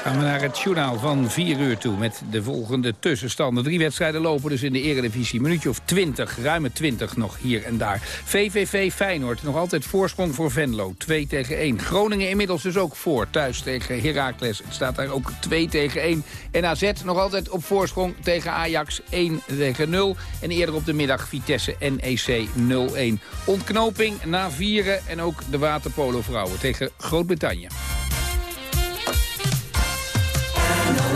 Gaan we naar het journaal van 4 uur toe met de volgende tussenstanden. Drie wedstrijden lopen dus in de eredivisie. Minuutje of 20, ruime 20 nog hier en daar. VVV Feyenoord, nog altijd voorsprong voor Venlo. 2 tegen 1. Groningen inmiddels dus ook voor. Thuis tegen Heracles. Het staat daar ook 2 tegen 1. En AZ nog altijd op voorsprong tegen Ajax 1 tegen 0. En eerder op de middag Vitesse NEC 0-1. Ontknoping na vieren en ook de waterpolo vrouwen tegen Groot-Brittannië.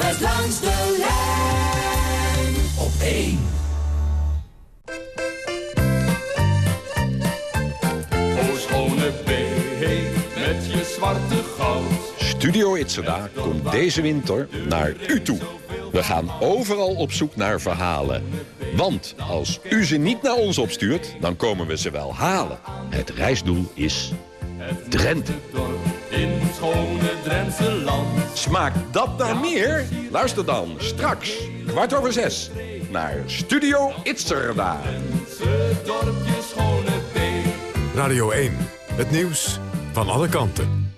NOS langs de lijn op 1. O schone B, met je zwarte goud. Studio Itzada komt deze winter naar u toe. We gaan overal op zoek naar verhalen. Want als u ze niet naar ons opstuurt, dan komen we ze wel halen. Het reisdoel is Drenthe in het schone Drentse land. Smaakt dat naar meer? Luister dan straks, kwart over zes, naar Studio Itzerda. dorpje schone Radio 1, het nieuws van alle kanten.